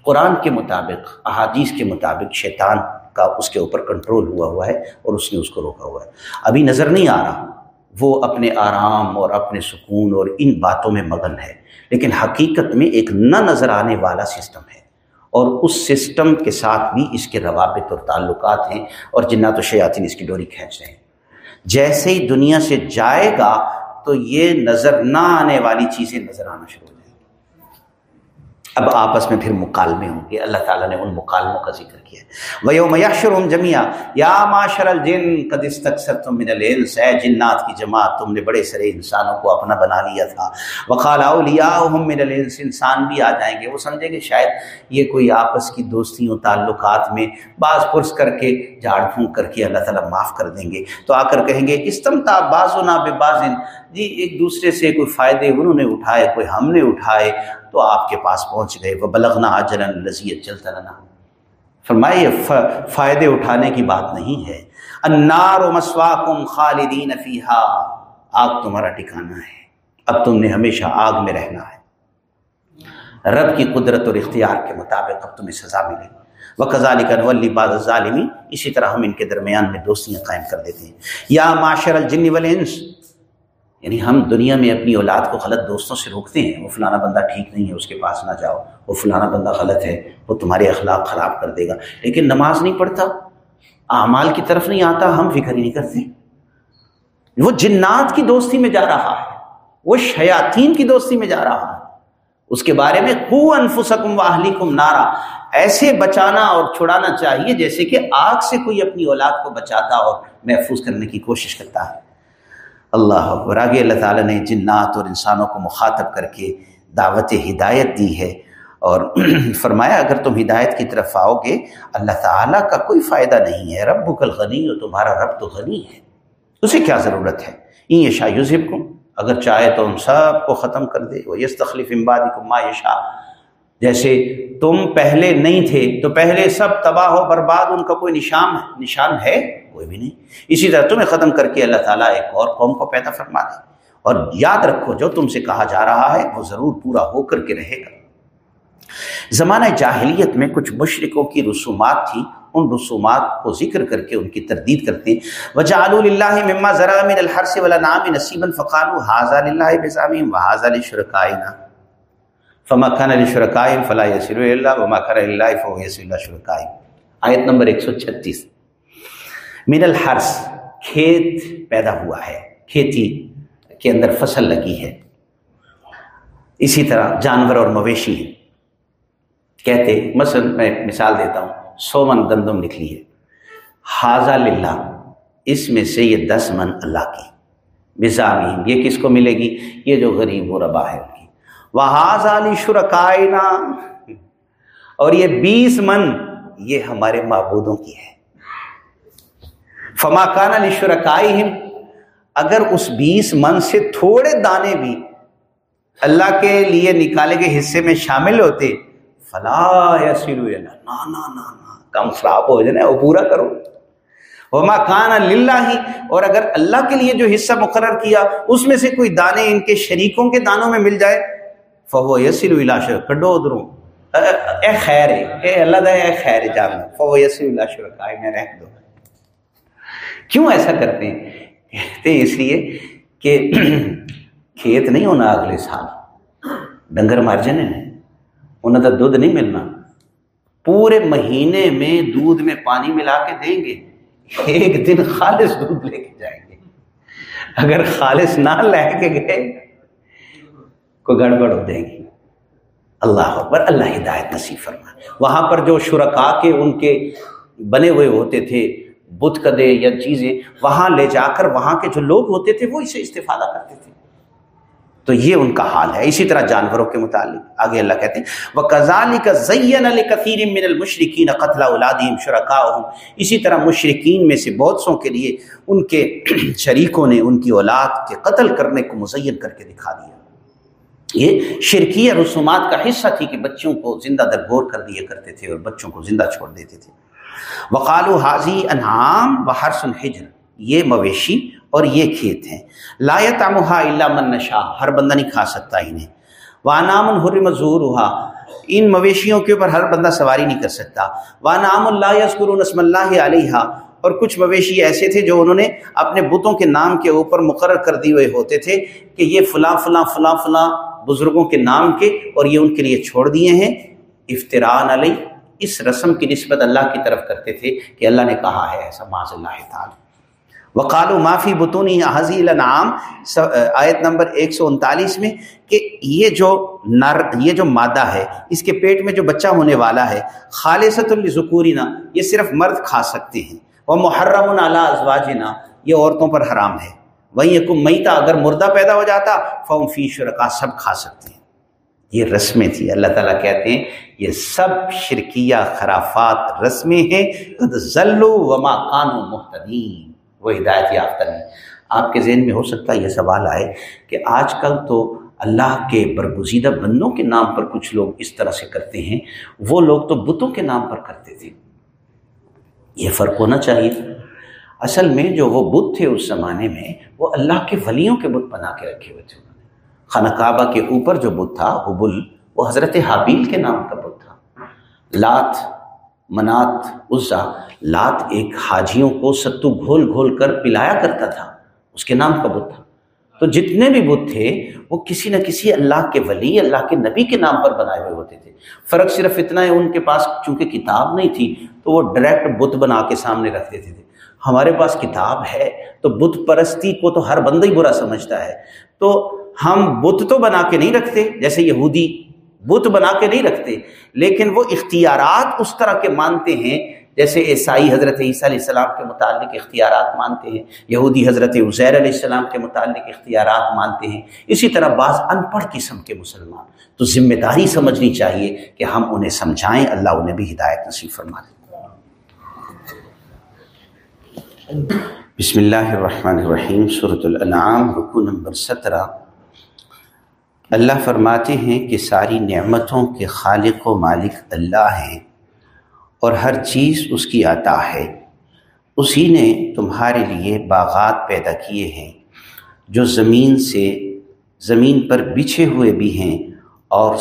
Speaker 1: قرآن کے مطابق، احادیث کے مطابق شیطان کا اس کے اوپر کنٹرول ہوا ہوا ہے اور اس نے اس کو روکا ہوا ہے۔ ابھی نظر نہیں آ رہا۔ وہ اپنے آرام اور اپنے سکون اور ان باتوں میں مگن ہے۔ لیکن حقیقت میں ایک نہ نظر آنے والا سسٹم ہے۔ اور اس سسٹم کے ساتھ بھی اس کے روابط اور تعلقات ہیں اور جنات و شیاطین اس کی ڈوری کھینچ رہے ہیں۔ جیسے ہی دنیا سے جائے گا تو یہ نظر نہ آنے والی چیزیں نظر آنا شروع ہو جائیں۔ اب آپس میں پھر مکالمے ہوں گے۔ اللہ تعالیٰ نے ان مکالموں کا ذکر کیا۔ ویوم یحشرهم جميعا۔ یا معاشر الجن، قد استكثرتم من الانس اے جنات کی جماعت، تم نے بڑے سارے انسانوں کو اپنا بنا لیا تھا۔ وقال اولیاءهم من الانس انسان بھی آ جائیں گے۔ وہ سمجھیں گے شاید یہ کوئی آپس کی دوستیوں، تعلقات میں بعض پرس کر کے، جھاڑ پھونک کر کے اللہ تعالیٰ معاف کر دیں گے۔ تو آ کر کہیں گے، استمتا بازونا بے بازن جی ایک دوسرے سے کوئی فائدے انہوں نے اٹھائے، کوئی ہم نے اٹھائے۔ تو آپ کے پاس پہنچ گئے۔ وہ بلغنا اجرن لذیت چلتا رہنا فرمائے یہ فائدے اٹھانے کی بات نہیں ہے۔ انار و مسواکم خالدین فیحا آگ تمہارا ٹھکانا ہے۔ اب تم نے ہمیشہ آگ میں رہنا ہے۔ رب کی قدرت اور اختیار کے مطابق اب تمہیں سزا ملے۔ گی وہ کزالی ولی بعض ظالمی اسی طرح ہم ان کے درمیان میں دوستیاں قائم کر دیتے ہیں۔ یا معاشر الجن والانس۔ یعنی ہم دنیا میں اپنی اولاد کو غلط دوستوں سے روکتے ہیں، وہ فلانا بندہ ٹھیک نہیں ہے، اس کے پاس نہ جاؤ، وہ فلانا بندہ غلط ہے، وہ تمہارے اخلاق خراب کر دے گا۔ لیکن نماز نہیں پڑھتا، اعمال کی طرف نہیں آتا، ہم فکر ہی نہیں کرتے۔ وہ جنات کی دوستی میں جا رہا ہے، وہ شیاطین کی دوستی میں جا رہا ہے۔ اس کے بارے میں کو انفسکم واہلیکم نارا۔ ایسے بچانا اور چھڑانا چاہیے جیسے کہ آگ سے کوئی اپنی اولاد کو بچاتا اور محفوظ کرنے کی کوشش کرتا ہے۔ اللہ اکبر، آگے اللہ تعالیٰ نے جنات اور انسانوں کو مخاطب کر کے دعوت ہدایت دی ہے اور (clears throat) فرمایا، اگر تم ہدایت کی طرف آؤ گے، اللہ تعالیٰ کا کوئی فائدہ نہیں ہے۔ رب کل غنی ہو تمہارا رب تو غنی ہے۔ اسے کیا ضرورت ہے؟ یہ شاہ یوزب کو اگر چاہے تو ہم سب کو ختم کر دے۔ وہ یس تخلیف امبادی کو ما یشا جیسے تم پہلے نہیں تھے تو پہلے سب تباہ و برباد ان کا کوئی نشان نشان ہے؟ کوئی بھی نہیں۔ اسی طرح تمہیں ختم کر کے اللہ تعالیٰ ایک اور قوم کو پیدا فرما دے۔ اور یاد رکھو، جو تم سے کہا جا رہا ہے، وہ ضرور پورا ہو کر کے رہے گا۔ زمانہ جاہلیت میں کچھ مشرقوں کی رسومات تھی ان رسومات کو ذکر کر کے ان کی تردید کرتے ہیں۔ وجہ اللہ مما ذرا من الحرس ولا نام نصیبا فقالوا هذا لله بزعمهم وهذا لشركائنا۔ فما كان لشركائهم فلا يصير الا وما كان لله فهو يصير الى شركائهم. آیت نمبر 136 من الحرس کھیت پیدا ہوا ہے، کھیتی کے اندر فصل لگی ہے۔ اسی طرح جانور اور مویشی ہیں۔ کہتے، مثلا میں مثال دیتا ہوں سو من گندم نکلی ہے۔ حاضہ للہ، اس میں سے یہ دس من اللہ کی۔ بزامین یہ کس کو ملے گی؟ یہ جو غریب و ربا ہے۔ ان کی وہ علی شرکائنا اور یہ بیس من یہ ہمارے معبودوں کی ہے۔ فما کان علی شرکائی اگر اس بیس من سے تھوڑے دانے بھی اللہ کے لیے نکالے گئے حصے میں شامل ہوتے، فلا یا سلو نا نا نا کم خراب ہو جائے، وہ پورا کرو۔ وما کان اللہ ہی اور اگر اللہ کے لیے جو حصہ مقرر کیا، اس میں سے کوئی دانے ان کے شریکوں کے دانوں میں مل جائے فہو یسل علاش کڈو ادھروں. اے خیر اے اللہ دا اے خیر جان. فہو یسل علاش رکھائے میں رہ دو. کیوں ایسا کرتے ہیں؟ کہتے ہیں اس لیے کہ کھیت نہیں ہونا اگلے سال. ڈنگر مار جانے انہیں تو دودھ نہیں ملنا. پورے مہینے میں دودھ میں پانی ملا کے دیں گے. ایک دن خالص دودھ لے کے جائیں گے. اگر خالص نہ لے کے گئے کوئی گڑبڑ ہو دیں گی۔ اللہ اکبر، اللہ ہدایت نصیب فرما وہاں پر جو شرکا کے، ان کے بنے ہوئے ہوتے تھے، بت کدے یا چیزیں، وہاں لے جا کر، وہاں کے جو لوگ ہوتے تھے، وہ اسے استفادہ کرتے تھے۔ تو یہ ان کا حال ہے۔ اسی طرح جانوروں کے متعلق آگے اللہ کہتے ہیں وہ کزالی کا زین الکثیر من المشرقین قتل اولادیم شرکا اسی طرح مشرقین میں سے بہت سوں کے لیے ان کے (clears throat) شریکوں نے ان کی اولاد کے قتل کرنے کو مزین کر کے دکھا دیا۔ یہ شرکیہ رسومات کا حصہ تھی کہ بچوں کو زندہ درگور کر دیا کرتے تھے اور بچوں کو زندہ چھوڑ دیتے تھے۔ وقال و حاضی انعام و ہرس الحجر، یہ مویشی اور یہ کھیت ہیں۔ لایت امہا اللہ من نشا ہر بندہ نہیں کھا سکتا انہیں۔ وانام الحر مظہور ہوا ان مویشیوں کے اوپر ہر بندہ سواری نہیں کر سکتا۔ وانام اللہ یسکر نسم اللہ علیہ اور کچھ مویشی ایسے تھے جو انہوں نے اپنے بتوں کے نام کے اوپر مقرر کر دیے ہوئے ہوتے تھے کہ یہ فلاں فلاں فلاں فلاں بزرگوں کے نام کے اور یہ ان کے لیے چھوڑ دیے ہیں۔ افطران علیہ، اس رسم کی نسبت اللہ کی طرف کرتے تھے کہ اللہ نے کہا ہے ایسا معذ اللہ تعالی۔ وقال و معافی بتونی حضیل نام آیت نمبر ایک سو انتالیس میں کہ یہ جو نر، یہ جو مادہ ہے، اس کے پیٹ میں جو بچہ ہونے والا ہے، خالصۃ الذکورینہ یہ صرف مرد کھا سکتے ہیں۔ وہ محرم العلیٰ ازواجنا، یہ عورتوں پر حرام ہے۔ وہیں ایک میتا اگر مردہ پیدا ہو جاتا فوم فی شرکا سب کھا سکتے ہیں۔ یہ رسمیں تھی اللہ تعالیٰ کہتے ہیں، یہ سب شرکیہ خرافات رسمیں ہیں۔ ذلو وما کانو محتدین وہ ہدایت یافتہ نہیں۔ آپ کے ذہن میں ہو سکتا ہے، یہ سوال آئے کہ آج کل تو اللہ کے برگزیدہ بندوں کے نام پر کچھ لوگ اس طرح سے کرتے ہیں۔ وہ لوگ تو بتوں کے نام پر کرتے تھے۔ یہ فرق ہونا چاہیے۔ اصل میں جو وہ بت تھے اس زمانے میں، وہ اللہ کے ولیوں کے بت بنا کے رکھے ہوئے تھے خانہ کعبہ کے اوپر جو بت تھا، حبل، وہ حضرت حابیل کے نام کا بت تھا۔ لات، منات، عزا، لات ایک حاجیوں کو ستو گھول گھول کر پلایا کرتا تھا۔ اس کے نام کا بت تھا۔ تو جتنے بھی بت تھے، وہ کسی نہ کسی اللہ کے ولی، اللہ کے نبی کے نام پر بنائے ہوئے ہوتے تھے۔ فرق صرف اتنا ہے، ان کے پاس چونکہ کتاب نہیں تھی، تو وہ ڈائریکٹ بت بنا کے سامنے رکھ دیتے تھے۔ ہمارے پاس کتاب ہے تو بت پرستی کو تو ہر بندہ ہی برا سمجھتا ہے۔ تو ہم بت تو بنا کے نہیں رکھتے، جیسے یہودی بت بنا کے نہیں رکھتے، لیکن وہ اختیارات اس طرح کے مانتے ہیں، جیسے عیسائی حضرت عیسیٰ علیہ السلام کے متعلق اختیارات مانتے ہیں، یہودی حضرت عزیر علیہ السلام کے متعلق اختیارات مانتے ہیں۔ اسی طرح بعض ان پڑھ قسم کے مسلمان۔ تو ذمہ داری سمجھنی چاہیے کہ ہم انہیں سمجھائیں، اللہ انہیں بھی ہدایت نصیب فرما دیں بسم اللہ الرحمن الرحیم صورت الانعام رکو نمبر سترہ۔ اللہ فرماتے ہیں کہ ساری نعمتوں کے خالق و مالک اللہ ہیں اور ہر چیز اس کی عطا ہے۔ اسی نے تمہارے لیے باغات پیدا کیے ہیں، جو زمین سے، زمین پر بچھے ہوئے بھی ہیں اور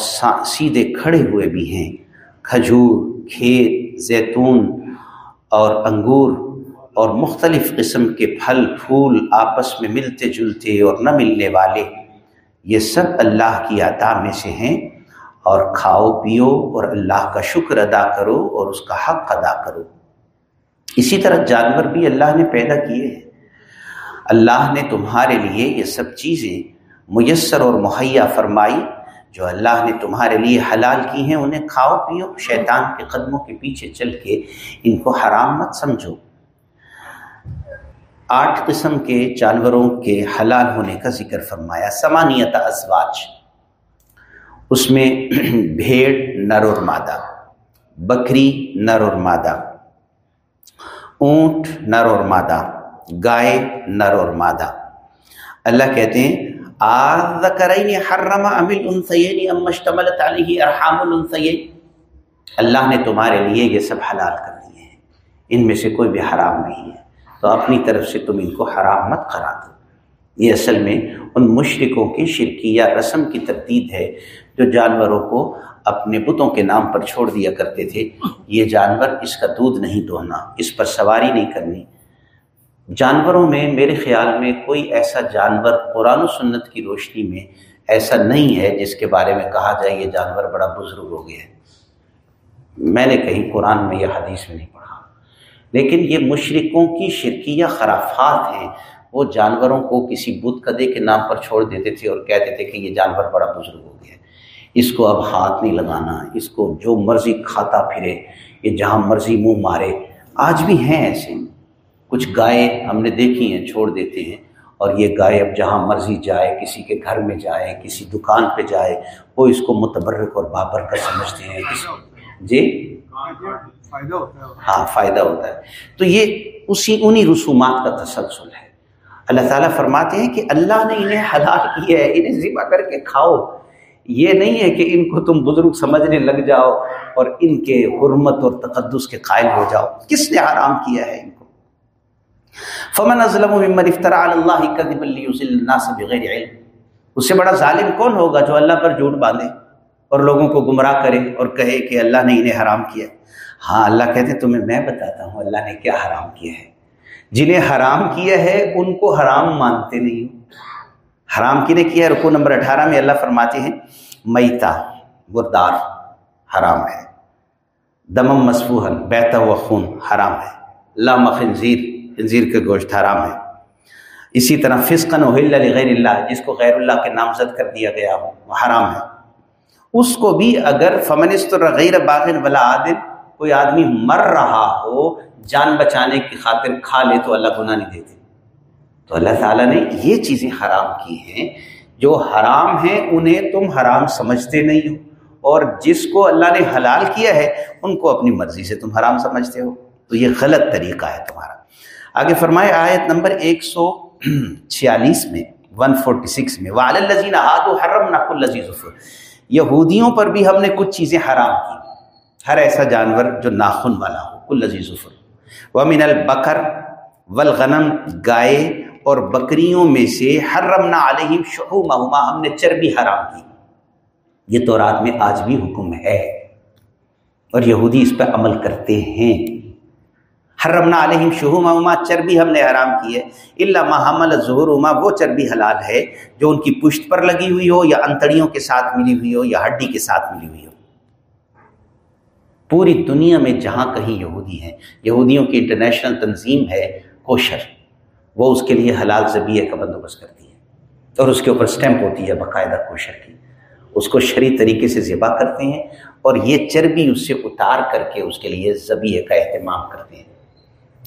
Speaker 1: سیدھے کھڑے ہوئے بھی ہیں۔ کھجور، کھیت، زیتون اور انگور اور مختلف قسم کے پھل، پھول آپس میں ملتے جلتے اور نہ ملنے والے۔ یہ سب اللہ کی عطا میں سے ہیں اور کھاؤ، پیو اور اللہ کا شکر ادا کرو اور اس کا حق ادا کرو۔ اسی طرح جانور بھی اللہ نے پیدا کیے ہیں۔ اللہ نے تمہارے لیے یہ سب چیزیں میسر اور مہیا فرمائی۔ جو اللہ نے تمہارے لیے حلال کی ہیں، انہیں کھاؤ، پیو، شیطان کے قدموں کے پیچھے چل کے ان کو حرام مت سمجھو۔ آٹھ قسم کے جانوروں کے حلال ہونے کا ذکر فرمایا، سمانیت ازواج۔ اس میں (clears throat) بھیڑ نر اور مادہ، بکری نر اور مادہ، اونٹ نر اور مادہ، گائے نر اور مادہ۔ اللہ کہتے ہیں حرم ارحام اللہ نے تمہارے لیے یہ سب حلال کر دیے ہیں۔ ان میں سے کوئی بھی حرام نہیں ہے۔ تو اپنی طرف سے تم ان کو حرام مت کرا دو۔ یہ اصل میں ان مشرقوں کی شرکی یا رسم کی تردید ہے جو جانوروں کو اپنے بتوں کے نام پر چھوڑ دیا کرتے تھے۔ یہ جانور اس کا دودھ نہیں دھونا اس پر سواری نہیں کرنی۔ جانوروں میں میرے خیال میں کوئی ایسا جانور قرآن و سنت کی روشنی میں ایسا نہیں ہے جس کے بارے میں کہا جائے یہ جانور بڑا بزرگ ہو گیا۔ ہے میں نے کہیں قرآن میں یہ حدیث میں نہیں لیکن یہ مشرقوں کی شرکیہ خرافات ہیں، وہ جانوروں کو کسی بدھ کدے کے نام پر چھوڑ دیتے تھے اور کہتے تھے کہ یہ جانور بڑا بزرگ ہو گیا اس کو اب ہاتھ نہیں لگانا، اس کو جو مرضی کھاتا پھرے، یہ جہاں مرضی منہ مارے۔ آج بھی ہیں ایسے۔ کچھ گائے ہم نے دیکھی ہیں، چھوڑ دیتے ہیں۔ اور یہ گائے اب جہاں مرضی جائے، کسی کے گھر میں جائے، کسی دکان پہ جائے، وہ اس کو متبرک اور بابر سمجھتے ہیں۔ جی؟ فائدہ ہاں فائدہ ہوتا ہے۔ تو یہ اسی انہی رسومات کا تسلسل ہے۔ اللہ تعالیٰ فرماتے ہیں کہ اللہ نے انہیں حلال کیا ہے، انہیں ذبح کر کے کھاؤ۔ یہ نہیں ہے کہ ان کو تم بزرگ سمجھنے لگ جاؤ اور ان کے حرمت اور تقدس کے قائل ہو جاؤ۔ کس نے حرام کیا ہے ان کو؟ فمن ممن افطرا اللہ الناس بغیر علم۔ اس سے بڑا ظالم کون ہوگا جو اللہ پر جھوٹ باندھے اور لوگوں کو گمراہ کرے اور کہے کہ اللہ نے انہیں حرام کیا ہاں اللہ کہتے ہیں، تمہیں میں بتاتا ہوں، اللہ نے کیا حرام کیا ہے؟ جنہیں حرام کیا ہے، ان کو حرام مانتے نہیں حرام کی نے کیا ہے؟ رکو نمبر اٹھارہ میں اللہ فرماتے ہیں، میتا گردار حرام ہے۔ دمم مسفوحن بیتا و خون حرام ہے۔ لام خنزیر خنزیر کے گوشت حرام ہے۔ اسی طرح فسقن غیر اللہ، جس کو غیر اللہ کے نامزد کر دیا گیا ہو، وہ حرام ہے۔ اس کو بھی اگر فمنست غیر باغن ولا عادل کوئی آدمی مر رہا ہو، جان بچانے کی خاطر کھا لے تو اللہ گناہ نہیں دیتے۔ تو اللہ تعالیٰ نے یہ چیزیں حرام کی ہیں۔ جو حرام ہیں، انہیں تم حرام سمجھتے نہیں ہو۔ اور جس کو اللہ نے حلال کیا ہے، ان کو اپنی مرضی سے تم حرام سمجھتے ہو۔ تو یہ غلط طریقہ ہے تمہارا۔ آگے فرمائے آیت نمبر ایک سو چھیالیس میں، ون فورٹی سکس میں وال الزین آد و حرم نقل لذیذ یہودیوں پر بھی ہم نے کچھ چیزیں حرام کی۔ ہر ایسا جانور جو ناخن والا ہو، کل لذیذ و من البکر والغنم، گائے اور بکریوں میں سے حرم نہ علیہم شعومہما، ہم نے چربی حرام کی۔ یہ تو رات میں آج بھی حکم ہے۔ اور یہودی اس پہ عمل کرتے ہیں۔ حرم نہ علیہم شہومہما چربی ہم نے حرام کی ہے۔ اللہ محمل ظہورما وہ چربی حلال ہے جو ان کی پشت پر لگی ہوئی ہو، یا انتڑیوں کے ساتھ ملی ہوئی ہو، یا ہڈی کے ساتھ ملی ہوئی ہو۔ پوری دنیا میں جہاں کہیں یہودی ہیں، یہودیوں کی انٹرنیشنل تنظیم ہے کوشر وہ اس کے لیے حلال ذبیعہ کا بندوبست کرتی ہے اور اس کے اوپر سٹیمپ ہوتی ہے باقاعدہ کوشر کی۔ اس کو شرع طریقے سے ذبح کرتے ہیں اور یہ چربی اس سے اتار کر کے اس کے لیے زبی کا اہتمام کرتے ہیں۔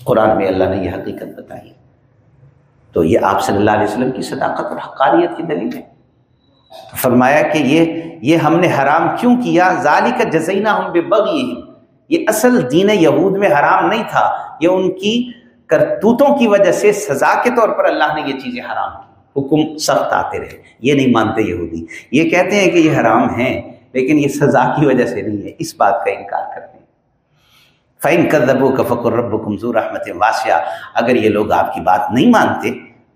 Speaker 1: قرآن میں اللہ نے یہ حقیقت بتائی۔ تو یہ آپ صلی اللہ علیہ وسلم کی صداقت اور حقاریت کی دلیل ہے۔ فرمایا کہ یہ یہ ہم نے حرام کیوں کیا؟ ظالی کا جزینہ ہم بے بغ یہ اصل دین یہود میں حرام نہیں تھا۔ یہ ان کی کرتوتوں کی وجہ سے سزا کے طور پر اللہ نے یہ چیزیں حرام کی۔ حکم سخت آتے رہے۔ یہ نہیں مانتے یہودی۔ یہ کہتے ہیں کہ یہ حرام ہیں، لیکن یہ سزا کی وجہ سے نہیں ہے۔ اس بات کا انکار کرتے ہیں۔ فائن کردبو کا فکر رب کمزور احمد واسعہ اگر یہ لوگ آپ کی بات نہیں مانتے،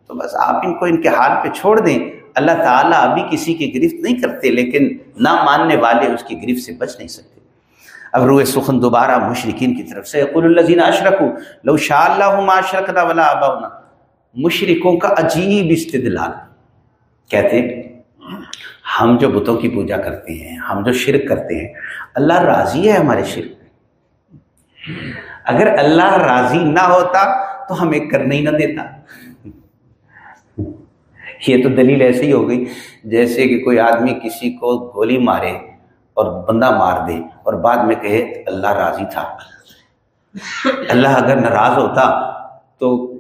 Speaker 1: تو بس آپ ان کو ان کے حال پہ چھوڑ دیں۔ اللہ تعالیٰ ابھی کسی کی گرفت نہیں کرتے، لیکن نہ ماننے والے اس کی گرفت سے بچ نہیں سکتے۔ اب روئے سخن دوبارہ مشرقین کی طرف سے قل الزین اشرک لو شاء اللہ اشرک ولا ابا مشرقوں کا عجیب استدلال۔ کہتے ہم جو بتوں کی پوجا کرتے ہیں، ہم جو شرک کرتے ہیں، اللہ راضی ہے ہمارے شرک اگر اللہ راضی نہ ہوتا تو ہمیں کرنے ہی نہ دیتا۔ یہ تو دلیل ایسے ہی ہو گئی جیسے کہ کوئی آدمی کسی کو گولی مارے اور بندہ مار دے اور بعد میں کہے اللہ راضی تھا۔ اللہ اگر ناراض ہوتا تو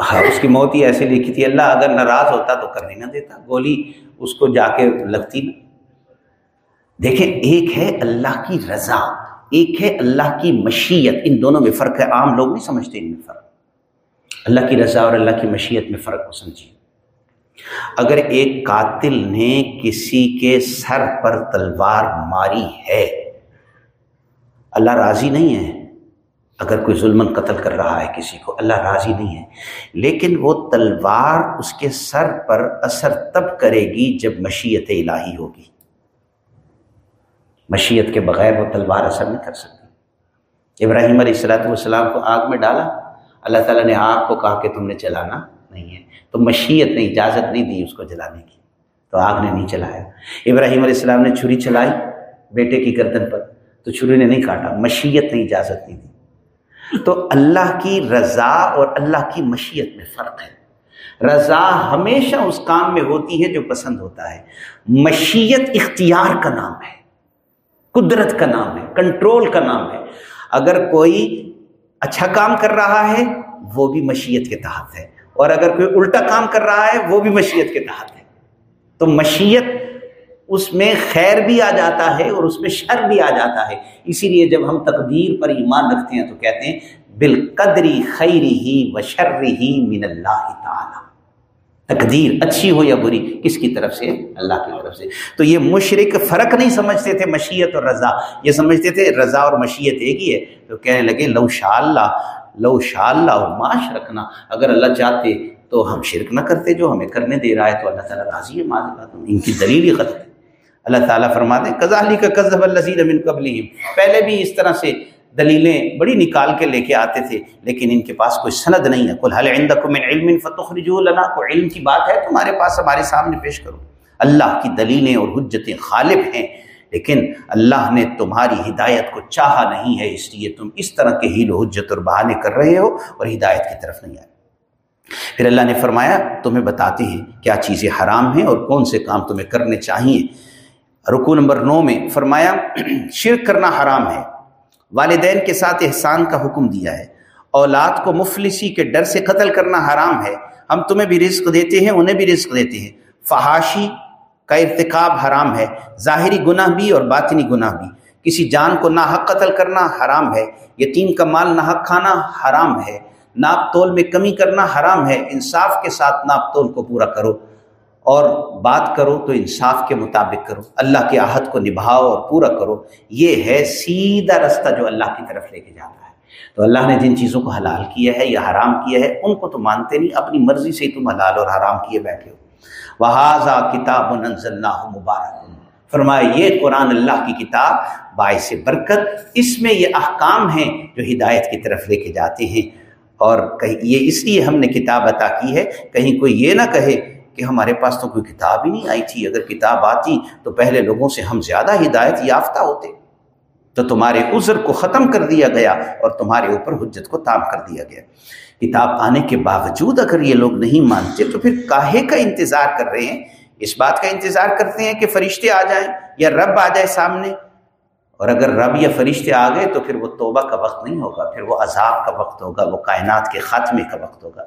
Speaker 1: ہاں اس کی موت ہی ایسے لکھی تھی۔ اللہ اگر ناراض ہوتا تو کرنے نہ دیتا، گولی اس کو جا کے لگتی نا دیکھیں، ایک ہے اللہ کی رضا، ایک ہے اللہ کی مشیت۔ ان دونوں میں فرق ہے، عام لوگ نہیں سمجھتے ان میں فرق۔ اللہ کی رضا اور اللہ کی مشیت میں فرق کو سمجھیے اگر ایک قاتل نے کسی کے سر پر تلوار ماری ہے، اللہ راضی نہیں ہے۔ اگر کوئی ظلم قتل کر رہا ہے کسی کو، اللہ راضی نہیں ہے۔ لیکن وہ تلوار اس کے سر پر اثر تب کرے گی جب مشیت الہی ہوگی۔ مشیت کے بغیر وہ تلوار اثر نہیں کر سکتی۔ ابراہیم علیہ السلاۃ والسلام کو آگ میں ڈالا۔ اللہ تعالیٰ نے آگ کو کہا کہ تم نے چلانا نہیں ہے۔ تو مشیت نے اجازت نہیں دی اس کو جلانے کی۔ تو آگ نے نہیں چلایا۔ ابراہیم علیہ السلام نے چھری چلائی بیٹے کی گردن پر۔ تو چھری نے نہیں کاٹا، مشیت نے اجازت نہیں دی۔ تو اللہ کی رضا اور اللہ کی مشیت میں فرق ہے۔ رضا ہمیشہ اس کام میں ہوتی ہے جو پسند ہوتا ہے۔ مشیت اختیار کا نام ہے، قدرت کا نام ہے، کنٹرول کا نام ہے۔ اگر کوئی اچھا کام کر رہا ہے، وہ بھی مشیت کے تحت ہے۔ اور اگر کوئی الٹا کام کر رہا ہے، وہ بھی مشیت کے تحت ہے۔ تو مشیت اس میں خیر بھی آ جاتا ہے اور اس میں شر بھی آ جاتا ہے۔ اسی لیے جب ہم تقدیر پر ایمان رکھتے ہیں تو کہتے ہیں بالقدری خیری ہی و شر ہی من اللہ تعالی تقدیر اچھی ہو یا بری کس کی طرف سے، اللہ کی طرف سے۔ تو یہ مشرق فرق نہیں سمجھتے تھے مشیت اور رضا۔ یہ سمجھتے تھے رضا اور مشیت ایک ہی ہے۔ تو کہنے لگے، لو شاء اللہ، لو شاء اللہ، معاش رکھنا۔ اگر اللہ چاہتے تو ہم شرک نہ کرتے، جو ہمیں کرنے دے رہا ہے، تو اللہ تعالیٰ راضی ہے معذ ان کی دلیل ہی غلط ہے۔ اللہ تعالیٰ فرما دیں کزالی کا قزب الزیر من قبل پہلے بھی اس طرح سے دلیلیں بڑی نکال کے لے کے آتے تھے، لیکن ان کے پاس کوئی سند نہیں ہے۔ کل حل من علم فتح لنا، کوئی علم کی بات ہے تمہارے پاس، ہمارے سامنے پیش کرو۔ اللہ کی دلیلیں اور حجتیں غالب ہیں، لیکن اللہ نے تمہاری ہدایت کو چاہا نہیں ہے، اس لیے تم اس طرح کے ہیل و حجت اور بہانے کر رہے ہو اور ہدایت کی طرف نہیں آئے۔ پھر اللہ نے فرمایا، تمہیں بتاتے ہیں کیا چیزیں حرام ہیں اور کون سے کام تمہیں کرنے چاہیے رکو نمبر نو میں فرمایا، (clears throat) شرک کرنا حرام ہے۔ والدین کے ساتھ احسان کا حکم دیا ہے۔ اولاد کو مفلسی کے ڈر سے قتل کرنا حرام ہے۔ ہم تمہیں بھی رزق دیتے ہیں، انہیں بھی رزق دیتے ہیں۔ فحاشی کا ارتکاب حرام ہے۔ ظاہری گناہ بھی اور باطنی گناہ بھی۔ کسی جان کو ناحق قتل کرنا حرام ہے۔ یتیم کا مال ناحق کھانا حرام ہے۔ ناپ تول میں کمی کرنا حرام ہے۔ انصاف کے ساتھ ناپ تول کو پورا کرو۔ اور بات کرو تو انصاف کے مطابق کرو، اللہ کے آہت کو نبھاؤ اور پورا کرو، یہ ہے سیدھا رستہ جو اللہ کی طرف لے کے جاتا ہے۔ تو اللہ نے جن چیزوں کو حلال کیا ہے یا حرام کیا ہے، ان کو تو مانتے نہیں، اپنی مرضی سے ہی تم حلال اور حرام کیے بیٹھے ہو۔ وہ کتاب اللہ مبارک فرمایا، یہ قرآن اللہ کی کتاب باعث برکت، اس میں یہ احکام ہیں جو ہدایت کی طرف لے کے جاتے ہیں۔ اور کہیں، یہ اس لیے ہم نے کتاب عطا کی ہے، کہیں کوئی یہ نہ کہے کہ ہمارے پاس تو کوئی کتاب ہی نہیں آئی تھی۔ اگر کتاب آتی تو پہلے لوگوں سے ہم زیادہ ہدایت یافتہ ہوتے۔ تو تمہارے عذر کو ختم کر دیا گیا اور تمہارے اوپر حجت کو تام کر دیا گیا۔ کتاب آنے کے باوجود اگر یہ لوگ نہیں مانتے تو پھر کاہے کا انتظار کر رہے ہیں؟ اس بات کا انتظار کرتے ہیں کہ فرشتے آ جائیں یا رب آ جائے سامنے؟ اور اگر رب یا فرشتے آ گئے تو پھر وہ توبہ کا وقت نہیں ہوگا، پھر وہ عذاب کا وقت ہوگا، وہ کائنات کے خاتمے کا وقت ہوگا۔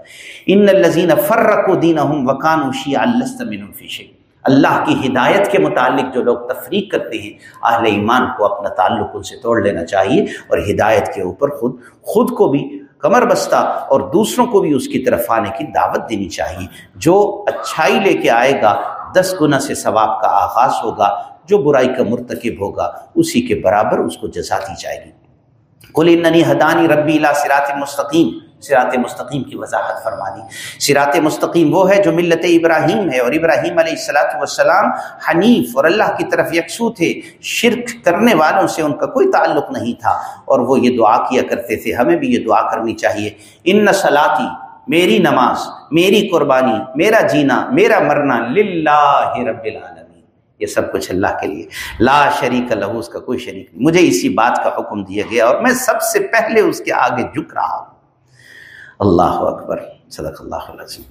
Speaker 1: ان الزین فرق و دین وقان وشی الفیشی اللہ کی ہدایت کے متعلق جو لوگ تفریق کرتے ہیں، اہل ایمان کو اپنا تعلق ان سے توڑ لینا چاہیے اور ہدایت کے اوپر خود خود کو بھی کمر بستہ اور دوسروں کو بھی اس کی طرف آنے کی دعوت دینی چاہیے۔ جو اچھائی لے کے آئے گا، دس گنا سے ثواب کا آغاز ہوگا۔ جو برائی کا مرتکب ہوگا، اسی کے برابر اس کو جزا دی جائے گی۔ کل اننی حدانی ربی لا سرات مستقیم سرات مستقیم کی وضاحت فرما دی سرات مستقیم وہ ہے جو ملت ابراہیم ہے اور ابراہیم علیہ السلاۃ والسلام حنیف اور اللہ کی طرف یکسو تھے۔ شرک کرنے والوں سے ان کا کوئی تعلق نہیں تھا۔ اور وہ یہ دعا کیا کرتے تھے، ہمیں بھی یہ دعا کرنی چاہیے۔ ان نسلاتی میری نماز، میری قربانی، میرا جینا، میرا مرنا للہ رب العالمین۔ یہ سب کچھ اللہ کے لیے۔ لا شریک لہو اس کا کوئی شریک نہیں۔ مجھے اسی بات کا حکم دیا گیا اور میں سب سے پہلے اس کے آگے جھک رہا ہوں۔ اللہ اکبر۔ صدق اللہ علیہ